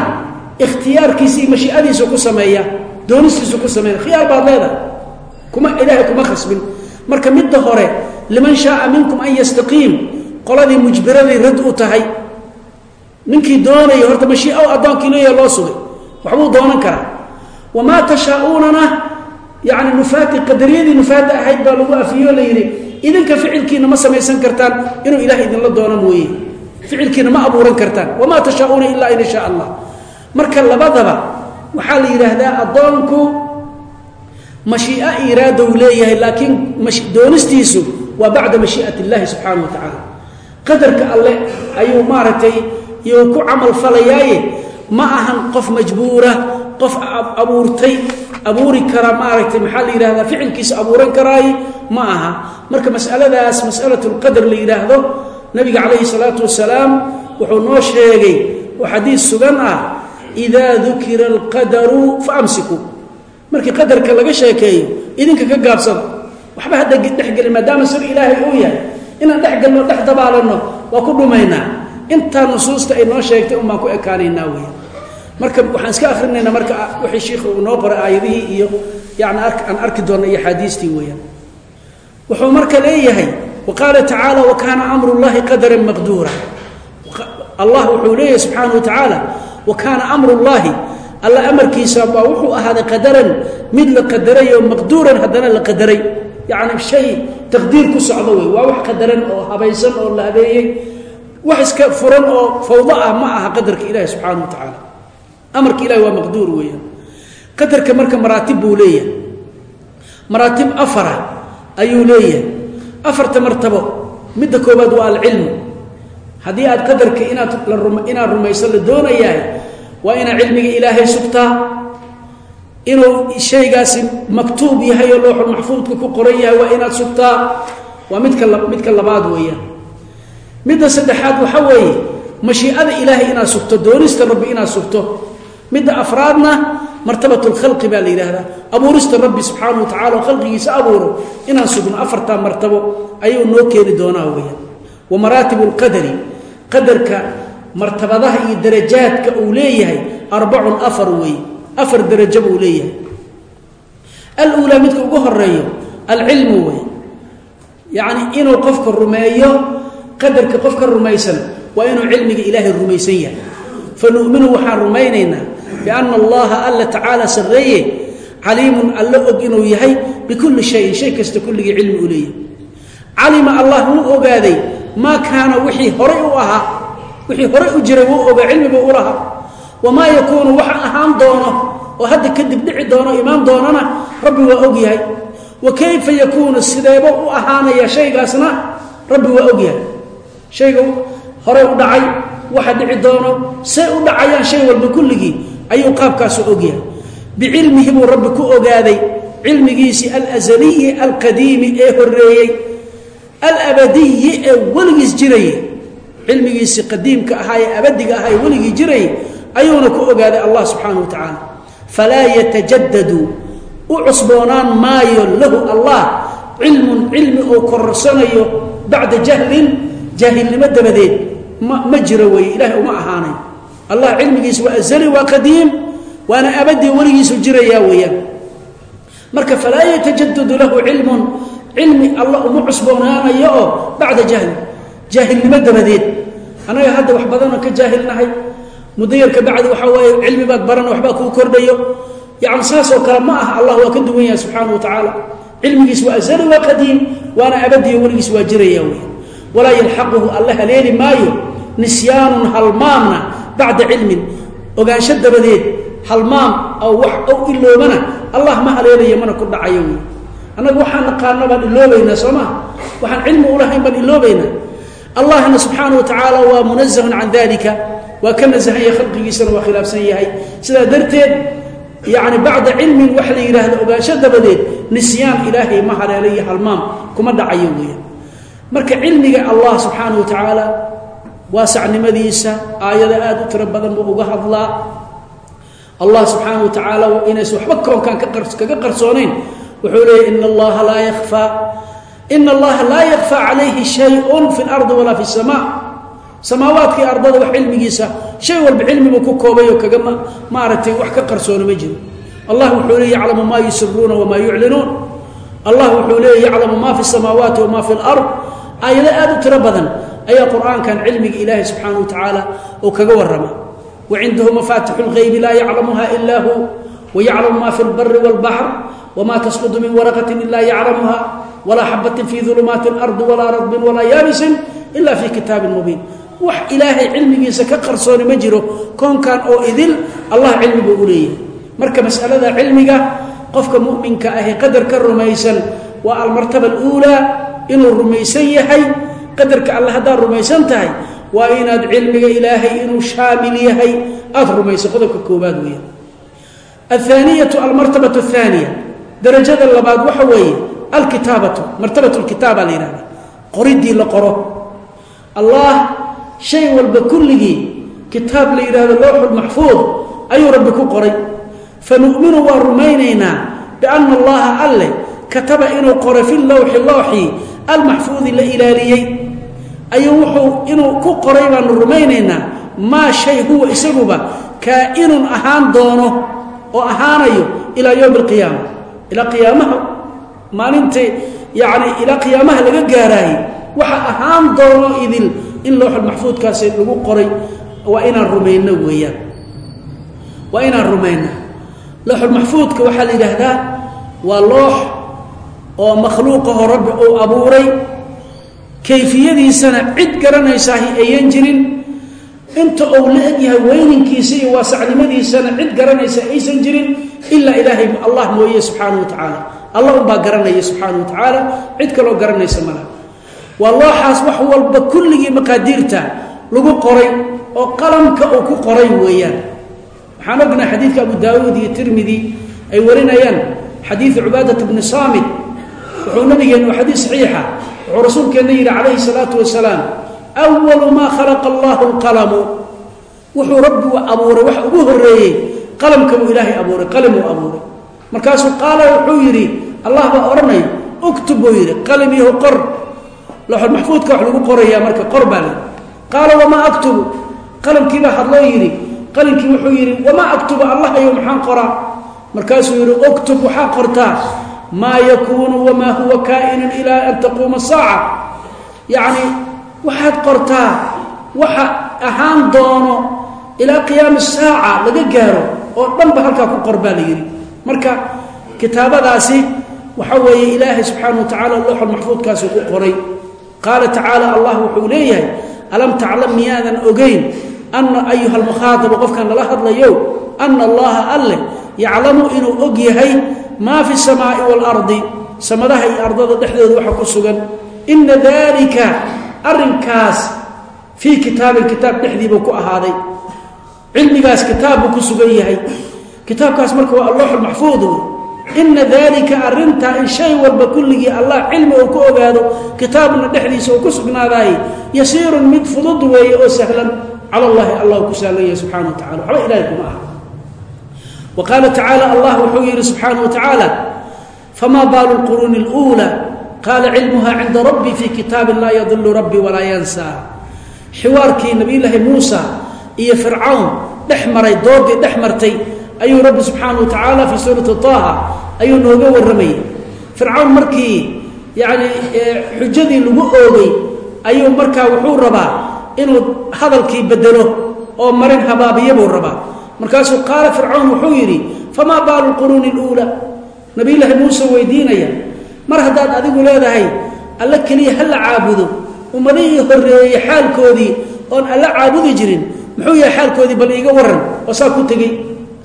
ikhtiyaarkiisa iyo mashiicadiisu ku sameeya doonistiisu ku sameeya khiyaar baad leedahay. Kuma ilaahay kuma khasbin. Marka midda hore liman shaaa minkum an yastaqiim qoladii mujbiraday rad u tahay. Ninkii doonaya horta mashiica addoonkii leeyaha loo sugay waxbuu doonan karaa. Wamaa tashaa'uunana yani nufaati qadariyadii nufaada ahayd baa lagu afiyo la yidhi idinka ficilkiina ma samaysan kartaan inuu ilaah idinla doono mooye ficilkiina ma abuuran kartaan. Wamaa tashaauuna ilaa in shaa allah marka labadaba waxaa la yidhaahdaa addoonku mashii'a iraada uu leeyahay laakiin doonistiisu waa bacda mashii'at illahi subxaana wa tacaala. Qadarka alle ayuu maaragtay iyuu ku camal falayaaye ma ahan qof majbuura qof abuurtay abuuri kara maaragtay maxaa la yidhahdaa ficilkiisa abuuran karaaye ma aha. Marka masaladaas masalat lqadar la yidhaahdo nabiga calayhi salaatu wasalaam wuxuu noo sheegay oo xadiis sugan ah idaa dukira alqadaru faamsiku. Markii qadarka laga sheekeeyo idinka ka gaabsada waxba hadda dhexgelin maadaama sir ilaahay uu yahay inaan dhexgelno dhex dabaalanno waa ku dhumaynaa intaa nusuusta ay noo sheegtay un baan ku ekaanaynaa wey marka waxaan iska akrinaynaa marka wixii shiikhu uu noo qoray aayadihii iyo yani aan arki doonna iyo axaadiistii weeyaan. Wuxuu marka leeyahay waqaala tacaala wakaana amru llahi qadaran maqduura. Allah wuxuu leeyahay subxaana wa tacaala wa kaana amru llahi alla amarkiisa baa wuxuu ahaaday qadaran mid la qadaray oo maqduuran haddana la qadaray. Yacni shay taqdiir ku socdo wey waa wax qadaran oo habaysan oo la habeeyey wax iska furan oo fawdo ah ma aha qadarka ilaahi subxaana wa tacaala amarka ilahi waa maqduur weeyaan. Qadarka marka maraatib buu leeyahay. Maraatib afara ayuu leeyahay. Afarta martabo midda koowaad waa alcilmu. Haddii aad qadarka inaad inaad rumayso la doonayahay waa inaad cilmiga ilaahay sugtaa. Inuu shaygaasi maktuub yahay oo looxul maxfuudka ku qoran yahay waa inaad sugtaa. Waa midka midka labaad weeyaan midda saddexaad waxa weeye mashiicada ilaahay inaad sugto doonista rabbi inaad sugto. Midda afraadna martabat lkhalqi baa la yidhaahdaa. Abuurista rabbi subxaana wa tacala oo khalqigiisa abuuro inaan sugno afartaa martabo ayuu noo keeni doonaa weeyaan. Wa maraatib lqadari qadarka martabadaha iyo darajaadka uu leeyahay arbacun afar weeye. Afar darajo buu leeyahay. Aluulaa midka ugu horeeyo alcilmu wey yacni inuu qofka rumeeyo qadarka qofka rumaysan waa inuu cilmiga ilaahay rumaysan yahay. Fa nu'minu waxaan rumaynaynaa biana allaha alla tacaala sarreeye caliimun alla og inuu yahay bikulli shayin shay kasta kulligii cilmi u leeyahay. Calima allah wuu ogaaday maa kaana wixii horay u ahaa wixii horay u jiray wuu ogaa cilmigu u lahaa. Wamaa yakuunu waxa ahaan doono oo hadda kadib dhici doono imaan doonana rabbi waa og yahay. Wa kayfa yakuunu sideeba u ahaanaya shaygaasna rabbi waa og yahay shayga horay u dhacay waxa dhici doono say u dhacayaan shay walba kulligii ayuu qaabkaasu og yahay bicilmihi buu rabbi ku ogaaday cilmigiisii alazaliyi alqadiimi ee horeeyey alabadiyi ee weligiis jirayay cilmigiisii qadiimka ahaa ee abadiga ahaa ee weligii jirayay ayuuna ku ogaaday allah subxaana wa tacaala falaa yatajadadu u cusboonaan maayo lahu allah cilmun cilmi oo kororsanayo bacda jahlin jaahilnimo dabadeed. Ma jiro weeye ilahay uma ahaanay. Allah cilmigiisa waa azali waa qadiim waana abadi weligiisu jirayaa weeyaan. Marka falaa yatajadadu lahu cilmun cilmi alla uma cusboonaanayo oo bacda jahli jaahilnimo dabadeed. Annaga hadda wax badanoo ka jaahilnahay muddo yar ka bacdi waxaa waaye cilmi baad baran waxbaa kuu kordhayo. Yani saasoo kale ma aha allah waa ka duwan yahay subxaana wa tacaala. Cilmigiis waa azali waa qadiim waana abadiyo weligiis waa jiraya wey walaa yalxaquhu alla haleeli maayo nisyaanun halmaamna bacda cilmin. Ogaansho dabadeed halmaam aw wax ow iloobana allah ma haleelayo mana ku dhacayo wey annaga waxaan naqaano baan iloobaynaa soo maa waxaan cilmi ulahayn baan iloobaynaa allahna subxaana wa tacaala waa munazahun can dalika waa ka nasahan yahay khalqigiisana waa khilaafsan yahay. Sidaa darteed yani bacda cilmin wax la yidhaahdo ogaansho dabadeed nisyaan ilaahay ma haleelo iyo halmaam marka cilmiga allah subxaana wa tacaala waasacnimadiisa aayado aada u tiro badan buu uga hadlaa. Allah subxaana wa tacaala inaysan waxba koonkaan kaga qarsoonayn wuxuu leeyay in allaha laa yakfaa ina allaha laa yakfaa calayhi shayun fi lardi walaa fi sama samaawaadkii ardada wax cilmigiisa shay walba cilmibuu ku koobay oo kaga maaragtay wax ka qarsoona ma jiro allah wuxuu leey yaclamu maa yusiruuna wamaa yuclinuun. Allah wuxuu leeya yaclamu maa fi samaawaati wamaa fi lard aayado aada u tiro badan ayaa qur'aankan cilmiga ilaahay subxaana wa tacaala oo kaga warrama. Wacindahu mafaatixu lgaybi laa yaclamuha ila hu wayaclamu ma fi lbari wاlbaxr wma tasqudu min waraqatin ila yaclamuha walaa xabatin fi ulumaati اlardi walaa radbin walaa yaabisin ila fi kitaabin mubiin. Wax ilaahay cilmigiisa ka qarsooni ma jiro koonkan oo idil allah cilmi buu u leeyahay. Marka masalada cilmiga qofka muminka ahi qadar ka rumaysan waa almartaba aluulaa inuu rumaysan yahay qadarka alle haddaad rumaysan tahay waa inaad cilmiga ilaahay inuu shaamil yahay aada rumayso qodobka koobaad weya athaaniyatu almartabatu athaaniya darajada labaad waxa weeye alkitaabatu martabatu lkitaaba la yihahda qoridii la qoro. Allah shay walba kulligii kitaab la yidhahdo lowxulmaxfuud ayuu rabbi ku qoray. Fanu'minu waa rumaynaynaa biana allaha alle kataba inuu qoray fi lowxi lowxi almaxfuudi la ilaaliyey. Ayuu wuxuu inuu ku qoray baanu rumaynaynaa maa shay huwa isaguba kaa'inun ahaan doono oo ahaanayo ilaa yowmi alqiyaama ilaa qiyaamaha maalintai yacni ilaa qiyaamaha laga gaaraayey waxa ahaan doono idil in lowxulmaxfuudkaasi lagu qoray waa inaan rumayno weeyaan. Waa inaan rumayna lowxulmaxfuudka waxaa la yidhaahdaa waa loox oo makhluuqaho rabbi uu abuuray kayfiyadiisana cid garanaysaahi ayan jirin. Inta uu la egyahay weyninkiisa iyo waasacnimadiisana cid garanaysa aysan jirin ilaa ilaahay allah mooye subxaana wa tacaala. Allah unbaa garanaya subxaana wa tacaala cid kaloo garanaysa malaha waa looxaas wax walba kulligii maqaadiirta lagu qoray oo qalamka uu ku qoray weeyaan. Waxaan ognahay xadiidka abu daawuud iyo tirmidi ay warinayaan xadiidu cubaadat bni saamit wuxuu nabigeenu xadiis saxiixa. Wuxuu rasuulkeenna yidhi calayhi salaatu wasalaam awalu maa khalaqa allahu lqalamu wuxuu rabbigu abuuray wax ugu horeeyey qalamka buu ilaahay abuuray qalimuu abuuray. Markaasuu qaala wuxuu yidhi allah baa odhanaya uktub buu yidhi qalim yahu qor loxolmaxfuudka wax lagu qorayaa marka qor baa le qaala wamaa aktubu. Qalamkiibaa hadloo yidhi. Qalimkii wuxuu yidhi wamaa aktubu allah ayow maxaan qoraa? Markaasuu yidhi uktub waxaa qortaa maa yakuunu wamaa huwa kaa'inun ilaa an taquuma saaca. Yacni waxaad qortaa waxa ahaan doono ilaa qiyaami saaca laga gaaro oo dhanba halkaa ku qor baa la yidhi. Marka kitaabadaasi waxa weeye ilaahay subxaana wa tacala looxol maxfuudkaasi ku qoray. Qaala tacaala allah wuxuu leeyahay alam taclam miyaadan ogeyn ana ayuha almukhaatabu qofkan lala hadlayo ana allaha alleh yaclamu inuu og yahay maa fi samaai waalardi samadaha iyo ardada dhexdooda waxa ku sugan. Ina dalika arrinkaas fii kitaabin kitaab dhexdiibuu ku ahaaday. Cilmigaas kitaab buu ku sugan yahay. Kitaabkaas marka waa allooxulmaxfuud ina dalika arintaa in shay walba kulligii allah cilmi uu ku ogaado kitaabna dhexdiisa uu ku sugnaadaay yasiirun mid fudud weeye oo sahlan cala allahi allah ku sahlan yahay subxana wa tacala waxba ilahay kuma aha. Wa qaala tacaala allah wuxuu yidhi subxaana wa tacaala famaa baalu lquruuni اluulى qaala cilmuha cinda rabbi fii kitaabin laa yadilu rabbi walaa yansaa. Xiwaarkii nabiyulaahi muusa iyo fircawn dhex maray doodii dhex martay ayuu rabbi subxaana wa tacaala fii suurati taaha ayuu nooga warramayay fircawn markii yacni xujadii lagu oogay ayuu markaa wuxuu rabaa inuu hadalkii bedelo oo marin habaabiya buu rabaa. Markaasuu qaala fircawn wuxuu yidhi famaa baalu lquruuni اluula nabiyulaahi muuse weydiinaya mar haddaad adigu leedahay alla keliya ha la caabudo ummadihii horreeyey xaalkoodii oon alla caabudi jirin muxuu yahay xaalkoodii bal iiga waran oo saa ku tegey?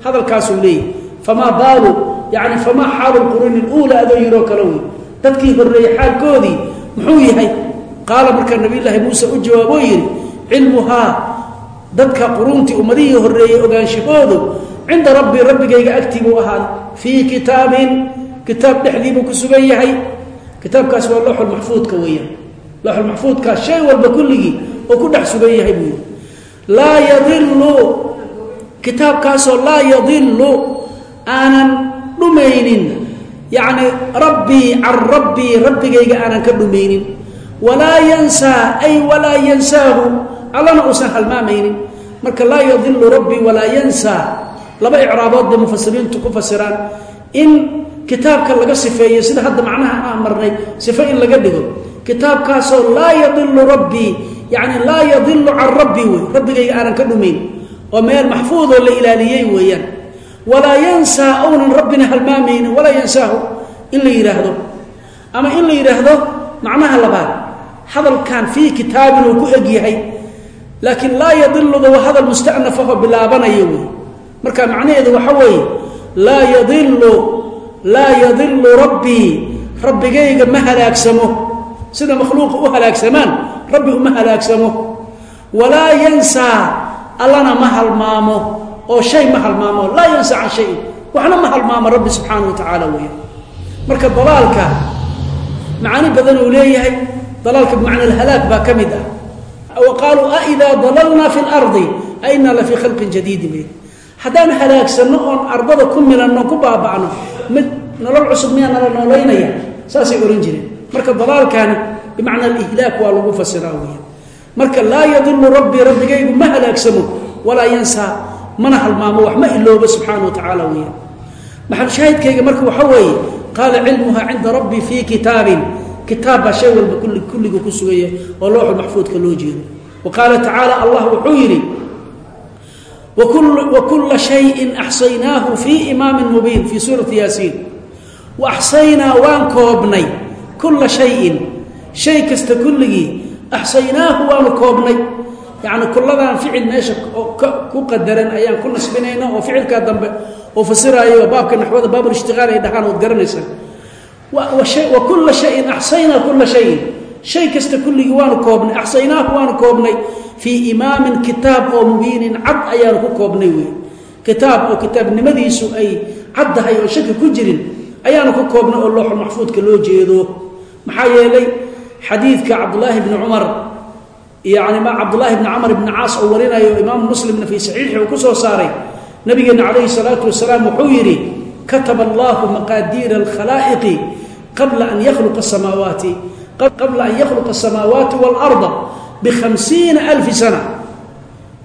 Hadalkaasuu leeyahy famaa baalu yani famaa xaalu lquruuni اluula adoo yiroo kale wey dadkii horreeyey xaalkoodii muxuu yahay? Qaala markaa nabiyulaahi muuse u jawaaboo yidhi cilmuhaa dadka quruuntii ummadihii horreeyey ogaanshahoodu cinda rabbii rabbigayga agtii buu ahaaday fii kitaabin kitaab dhexdii buu ku sugan yahay. Kitaabkaas waa looxulmaxfuudka weeyaan. Looxulmaxfuudkaas shay walba kulligii oo ku dhex sugan yahay buu yidhi. Laa yadilu kitaabkaasoo laa yadilu aanan dhumaynin. Yacni rabbii can rabbii rabbigayga aanan ka dhumaynin. Walaa yansaa ay walaa yansaahu allana uusan halmaamaynin. Marka laa yadilu rabbii walaa yansaa laba icraabood mufasiriintu ku fasiraan in kitaabka laga sifeeyo sida hadda macnaha aan marnay sifo in laga dhigo. Kitaabkaasoo laa yadilu rabbii yacni laa yadilu can rabbii wey. Rabbigayga aanan ka dhumayn. Oo meel maxfuudoo la ilaaliyey weeyaan. Walaa yansaa ownan rabbina halmaamaynin walaa yansaahu in la yidhaahdo ama in la yidhaahdo macnaha labaad hadalkan fii kitaabin uu ku eg yahay laakiin laa yadiluda waa hadal mustanafahoo bilaabanaya wey marka macnaheedu waxa weeye laa yadilu laa yadilu rabbii rabbigayga ma halaagsamo. Sida makhluuqa u halaagsamaan rabbi uma halaagsamo. Walaa yansaa allana ma halmaamo oo shay ma halmaamo. Laa yansa can shayin waxna ma halmaamo rabbi subxaana wa tacaala weya marka dalaalka macaani badan uu leeyahay dalaalka bimacna alhalaag baa ka mid ah qaaluu a idaa dalalnaa fi lardi a inaa la fii khalqin jadiidin haddaan halaagsanno oon ardada ku milanno ku baaba'no mid nolol cusub miyaa nala noolaynaya saasay ohan jireen. marka dalaalkani bimacna alihlaak waa lagu fasiraa weya marka laa yadilu rabbii rabbigaygu ma halaagsamo walaa yansaa mana halmaamo wax ma iloobo subxaana wa tacaala weya maxalshaahidkayga marka waxa weeye qaala cilmuha cinda rabbii fii kitaabin kitaab baa shay walba kulliga ku sugan yahay oo looxu maxfuudka loo jeedo. Wa tacaala allah wuxuu yidhi wakula shayin axsaynaahu fii imaamin mubiin fii suurati yaasiin. Wa axsaynaa waan koobnay kula shayin shay kasta kulligii axsaynaahu waanu koobnay. Yacni kulladan ficil meesha ku qadaran ayaan ku nasbinayna oo ficilkaa dambe oo fasiraayo baabka naxwada baabulishtiqaal ay dhahaan ood garanaysaa. wa kula shayin axsaynaa kula shayin. Shay kasta kulligii waanu koobnay axsaynaahu waanu koobnay. Fii imaamin kitaab oo mubiinin cad ayaanu ku koobnay wey kitaab oo kitaabnimadiisu ay caddahay oo shaki ku jirin ayaanu ku koobnay oo looxul maxfuudka loo jeedo. Maxaa yeelay xadiidka cabdulaahi bni cumar yani cabdulaahi bni camar bni caas oo warinayo imaamu muslimna fii saxiixi uu ku soo saaray nabigeena calayhi salaatu wasalaam wuxuu yidhi kataba allahu maqaadiira alkhalaa'iqi qabla an yakhluqa asamaawaati waalarda bikhamsiina alfi sana.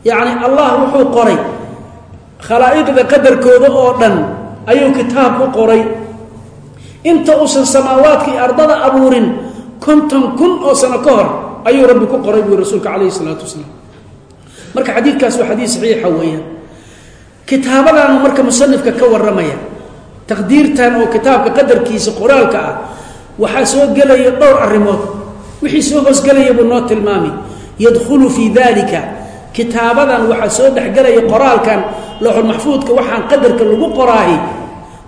Yacni allah wuxuu qoray khalaa'iqda qadarkooda oo dhan ayuu kitaab ku qoray. Inta uusan samaawaadka iyo ardada abuurin konton kun oo sano ka hor ayuu rabbi ku qoray buu rasuulka calayhi salaatu wasalaam. Marka xadiidkaas waa xadiid saxiixa weeyaan. Kitaabadaanu marka musanifka ka warramaya taqdiirtan oo kitaabka qadarkiisa qoraalka ah waxaa soo gelaya dhowr arrimood. Wixii soo hoosgelaya buu noo tilmaami yadkhulu fii dalika kitaabadan waxaa soo dhexgelaya qoraalkan looxulmaxfuudka waxaan qadarka lagu qoraahi.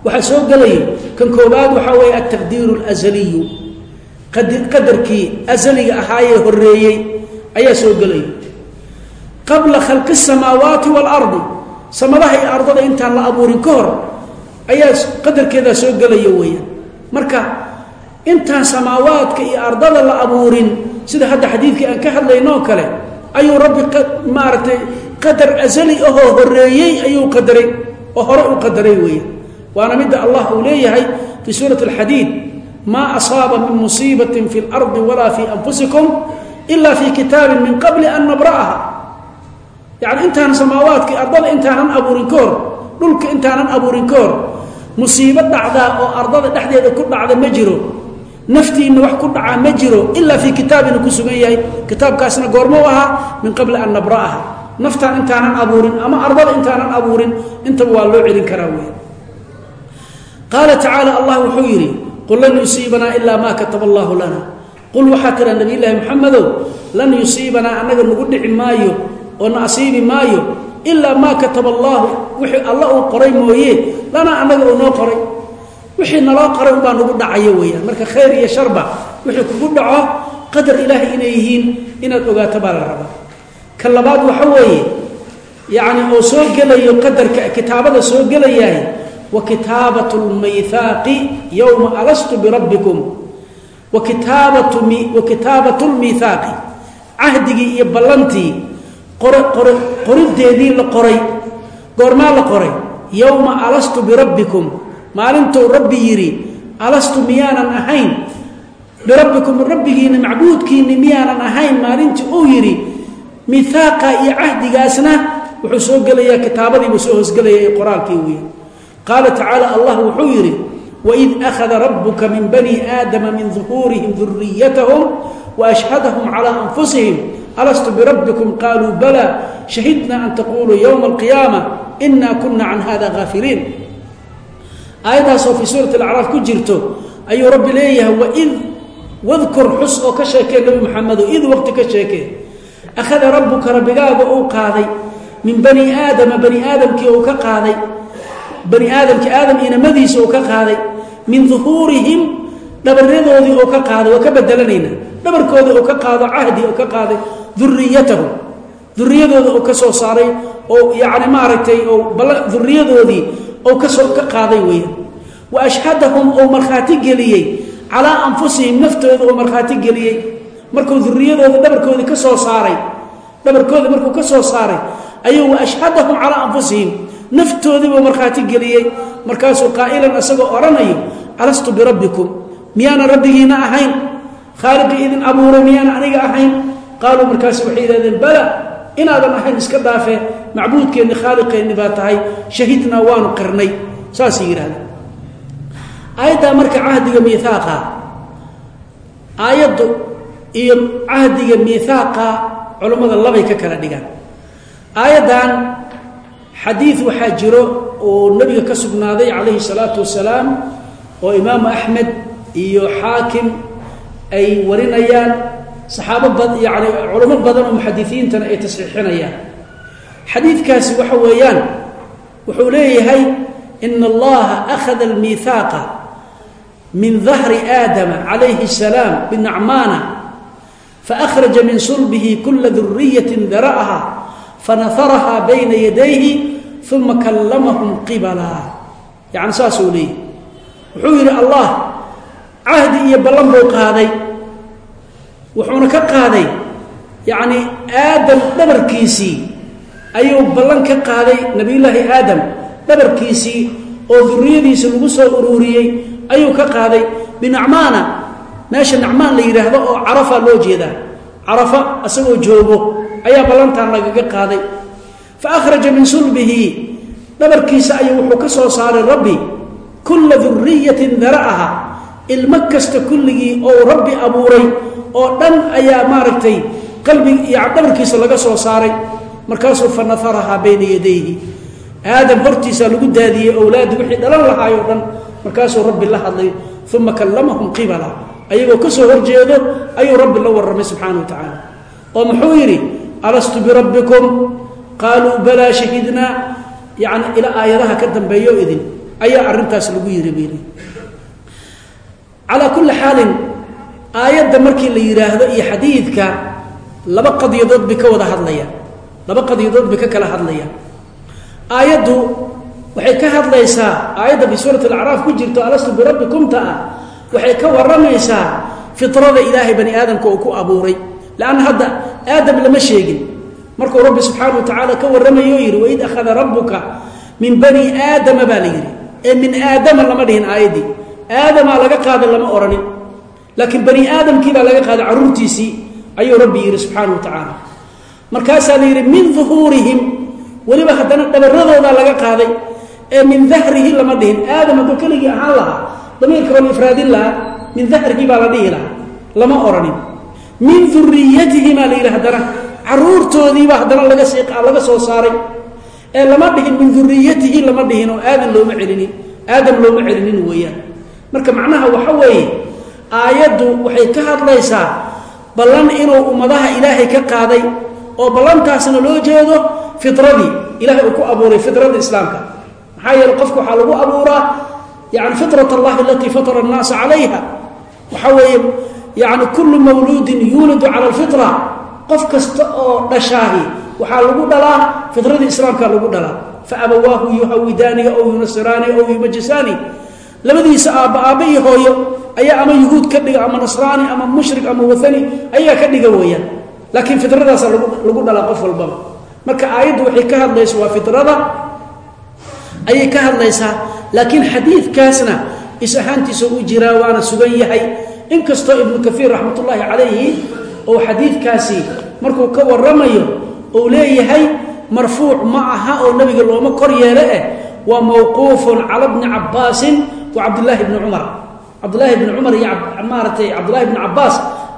Waxaa soo gelaya. Kan koobaad waxaa weeye altaqdiiru alazaliyu qadarkii azaliga ahaayee horeeyey ayaa soo gelaya. Qabla khalqi asamaawaati waalardi samadaha iyo ardada intaan la abuurin ka hor ayaa qadarkeedaa soo gelaya weeyaan. Marka intaan samaawaadka iyo ardada la abuurin sida hadda xadiidkii aan ka hadlaynoo kale ayuu rabbi maaragtay qadar asali ahoo horeeyey ayuu qadaray oo hore u qadaray weeyaan. Waana midda allah uu leeyahay fii suurati alxadiid maa asaaba min musiibatin fi اlardi walaa fii anfusikum ila fii kitaabin min qabli an nabra'aha. Yacni intaanan samaawaadka ardada intaanan abuurin ka hor dhulka intaanan abuurin ka hor musiibo dhacdaa oo ardada dhexdeeda ku dhacda ma jiro. Naftiinna wax ku dhacaa ma jiro ilaa fii kitaabina ku sugan yahay. Kitaabkaasna goormo u ahaa min qabli an nabra'aha. Naftaan intaanan abuurin ama ardada intaanan abuurin intaba waa loo celin karaa wey qaala tacaala allah wuxuu yidhi qul lan yusiibanaa ilaa maa kataba allaahu lana. Qul waxaa tira nabiyllaahi maxamedow lan yusiibanaa annaga nagu dhici maayo oo na asiibi maayo ilaa maa kataba allaahu wixii alla uu qoray mooye lanaa annaga uu noo qoray. Wixii naloo qoray unbaa nagu dhacayo weeyaan. Marka khayr iyo sharba wixii kugu dhaco qadar ilaahay inay yihiin inaad ogaato baa la rabaa. Ka labaad waxa weeye yacni oo soo gelayo qadarka kitaabada soo gelayahay wa kitaabat lmayhaaqi yowma alastu birabbikum wa kitaabat wa kitaabat lmiithaaqi cahdigii iyo ballantii qorideedii la qoray goormaa la qoray yowma alastu birabbikum maalintuu rabbi yidhi alastu miyaanan ahayn birabbikum rabbigiinna macbuudkiinni miyaanan ahayn maalintii uu yidhi miihaaqa iyo cahdigaasna wuxuu soo gelayaa kitaabadiibuu soo hoosgelaya ee qoraalkii wey qaala tacaala allah wuxuu yidhi waid akhada rabbuka min bani aadama min duhuurihim duriyatahum waashhadahum calaa anfusihim alastu birabbikum qaaluu bala shahidna an taquluu yowma alqiyaama ina kuna can hada haafiliin aayaddaasoo fii suurati alacraaf ku jirto ayuu rabbi leeyahay waid wadkur xus oo ka sheekee nebi maxamedo id waqti ka sheekee akhada rabbuka rabbigaaga uu qaaday min bani aadama bani aadamkii uu ka qaaday bani aadamkii aadam inamadiisa uu ka qaaday min duhuurihim dhabaryadoodii uu ka qaaday waa ka bedelanayna dhabarkoodii uu ka qaado cahdi uu ka qaaday duriyatahum duriyadooda uu ka soo saaray oo yacni maaragtay oo duriyadoodii uu ka soo ka qaaday weeyaan. Wa ashhadahum uu markhaati geliyey. Calaa anfusihim naftooda uu markhaati geliyey. Markuu duriyadooda dhabarkoodii ka soo saaray dhabarkoodii markuu ka soo saaray ayuu wa ashhadahum calaa anfusihim naftoodiibuu markhaati geliyey. Markaasuu qaa'ilan isagoo odhanayo alastu birabbikum miyaana rabbigiina ahayn? Khaaliqii idin abuuray miyaana aniga ahayn qaaluu markaas waxay yidhahdeen bala inaadan ahayn iska dhaafee macbuudkeenni khaaliqeenni baa tahay shahidnaa waanu qirnay saasay yidhahdeen aayaddaa marka cahdiga miihaaqa aayaddu iyo cahdiga miihaaqa culammada labay ka kala dhigaan aayaddan xadiid waxaa jiro oo nebiga ka sugnaaday calayhi salaatu wasalaam oo imaamu axmed iyo xaakim ay warinayaan saxaabo bad yani culamo badan oo muxadisiintana ay tasxiixinayaan xadiidkaasi waxa weeyaan wuxuu leeyahay ina allaha akhada almiihaaqa min dahri aadama calayhi الsalaam binacmaana faأkhraja min sulbihi kula duriyatin dara'aha fanaharaha bayna yadayhi uma kallamahum qibala yani saasuu leeyahy wuxuu yidhi allah cahdi iyo ballan buu qaaday wuxuuna ka qaaday yacni aadam dhabarkiisii ayuu ballan ka qaaday nebiyullaahi aadam. Dhabarkiisii oo duriyadiisa lagu soo uruuriyey ayuu ka qaaday. Binacmaana meesha nacmaan la yidhaahdo oo carafa loo jeedaa. Carafa isagoo joogo ayaa ballantan lagaga qaaday. Fa akhraja min sulbihi. Dhabarkiisa ayuu wuxuu ka soo saaray rabbi kulla duriyatin dara'aha ilmo kasta kulligii oo rabbi abuuray oo dhan ayaa maaragtay qalbi iyo dhabarkiisa laga soo saaray. Markaasuu fa bayna yadayhi. Aadam hortiisaa lagu daadiyey owlaadi wixii dhalan lahaayoo dhan markaasuu rabbi la hadlay uma kallamahum qibala. Ayagoo ka soo horjeedo ayuu rabbi la warramay subxaana wa tacaala. Oo muxuu yidhi alastu birabbikum qaaluu balaa shahidnaa. Yacni ilaa aayadaha ka dambeeyo idin. Ayaa arrintaas lagu yidhi bayli calaa kulli xaalin aayadda markii la yidhaahdo iyo xadiidka laba qadyadood bay ka wada hadlayaan laba qadyadood bay ka kala hadlayaan aayaddu waxay ka hadlaysaa aayadda fi suurat alacraaf ku jirto alastu birabbikumta ah waxay ka warramaysaa fitrada ilaahay bani aadamka uu ku abuuray. Leanna hadda aadam lama sheegin. Markuu rabbi subxaana wa tacaala ka warramayo yidhi waid akhada rabbuka min bani aadama baa la yidhi. Ee min aadama lama dhihin aayaddii aadamaa laga qaada lama odhanin laakiin bani aadamkii baa laga qaaday carruurtiisii ayuu rabbi yidhi subxaana wa tacaala. Markaasaa la yidhi min duhuurihim weliba haddana dhabaradoodaa laga qaaday ee min dahrihi lama dhihin. Aadam hadduu keligii ahaan lahaa damiirka bal ifraadin lahaa min dahrihi baa la dhihi lahaa. Lama odhanin min duriyatihi baa la yidhi haddana caruurtoodiibaa haddana laga sii laga soo saaray. Ee lama dhihin min duriyatihi lama dhihin oo aadan looma celinin. Aadam looma celinin weeyaan marka macnaha waxa weeye aayaddu waxay ka hadlaysaa ballan inuu ummadaha ilaahay ka qaaday oo ballantaasna loo jeedo fitradii ilahay uu ku abuuray fitrada islaamka. Maxaa yeele qofka waxaa lagu abuuraa yani fitrat allahi alatii fatara annaasa calayha. Waxaa weeye yani kullu mawluudin yuuladu cala alfitra. Qof kasta oo dhashaahi waxaa lagu dhalaa fitradii islaamka lagu dhalaa. Fa abawaahu yuhawidaaniga ow yunasiraani ow yumajisaani labadiisa aabba aabba iyo hooyo ayaa ama yuhuud ka dhiga ama nasraani ama mushrik ama waani ayagaa ka dhiga weeyaan. Laakiin fitradaasa lagu dhalaa qof walbaba. Marka aayaddu waxay ka hadlaysa waa fitrada ayay ka hadlaysaa laakiin xadiidkaasna is ahaantiisa u jiraa waana sugan yahay. Inkastoo ibnu kaiir raxmat ullaahi calayhi oo xadiidkaasi markuu ka waramayo uu leeyahay marfuuc ma aha oo nebiga looma kor yeelo eh waa mawquufun cala bni cabbaasin wa cabdillaahi bni cumar cabdulaahi bni cumar iyo maaratay cabdullahi bni cabbaas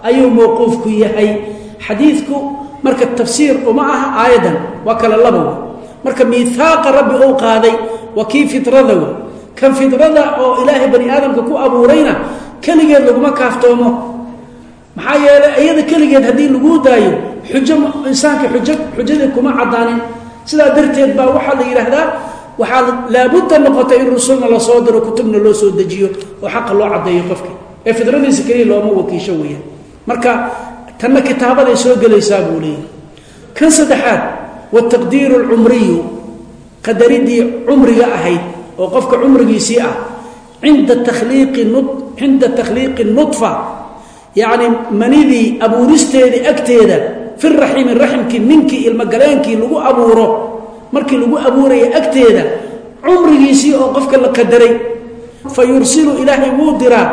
ayuu mawquufku yahay. Xadiidku marka tafsiir uma aha aayaddan waa kale laba wey marka miihaaqa rabbi uu qaaday waa kii fitrada wey kan fidrada oo ilaahay bani aadamka ku abuurayna keligeed laguma kaaftoomo. Maxaa yeelay iyada keligeed haddii laguu daayo xujo insaanka xujo xujadii kuma caddaanin. Sidaa darteed baa waxaa la yidhaahdaa waxaa laabudda noqotay in rusulna la soo diro kutubna loo soo dejiyo oo xaqa loo caddeeyo qofkii ee fidradiisa keliya looma wakiisho weeyaan. Marka tanna kitaabaday soo gelaysaa buu leeyahy kan saddexaad wataqdiiru alcumriyu qadaridii cumriga ahayd oo qofka cumrigiisii ah inda takhliiqi cinda takhliiqi nudfa yacni manidii abuuristeedii agteeda fi raximi raximkii ninkii ilmogaleenkii lagu abuuro markii lagu abuuraya agteeda cumrigiisii oo qofka la qadaray fa yursilu ilaahay wuu diraa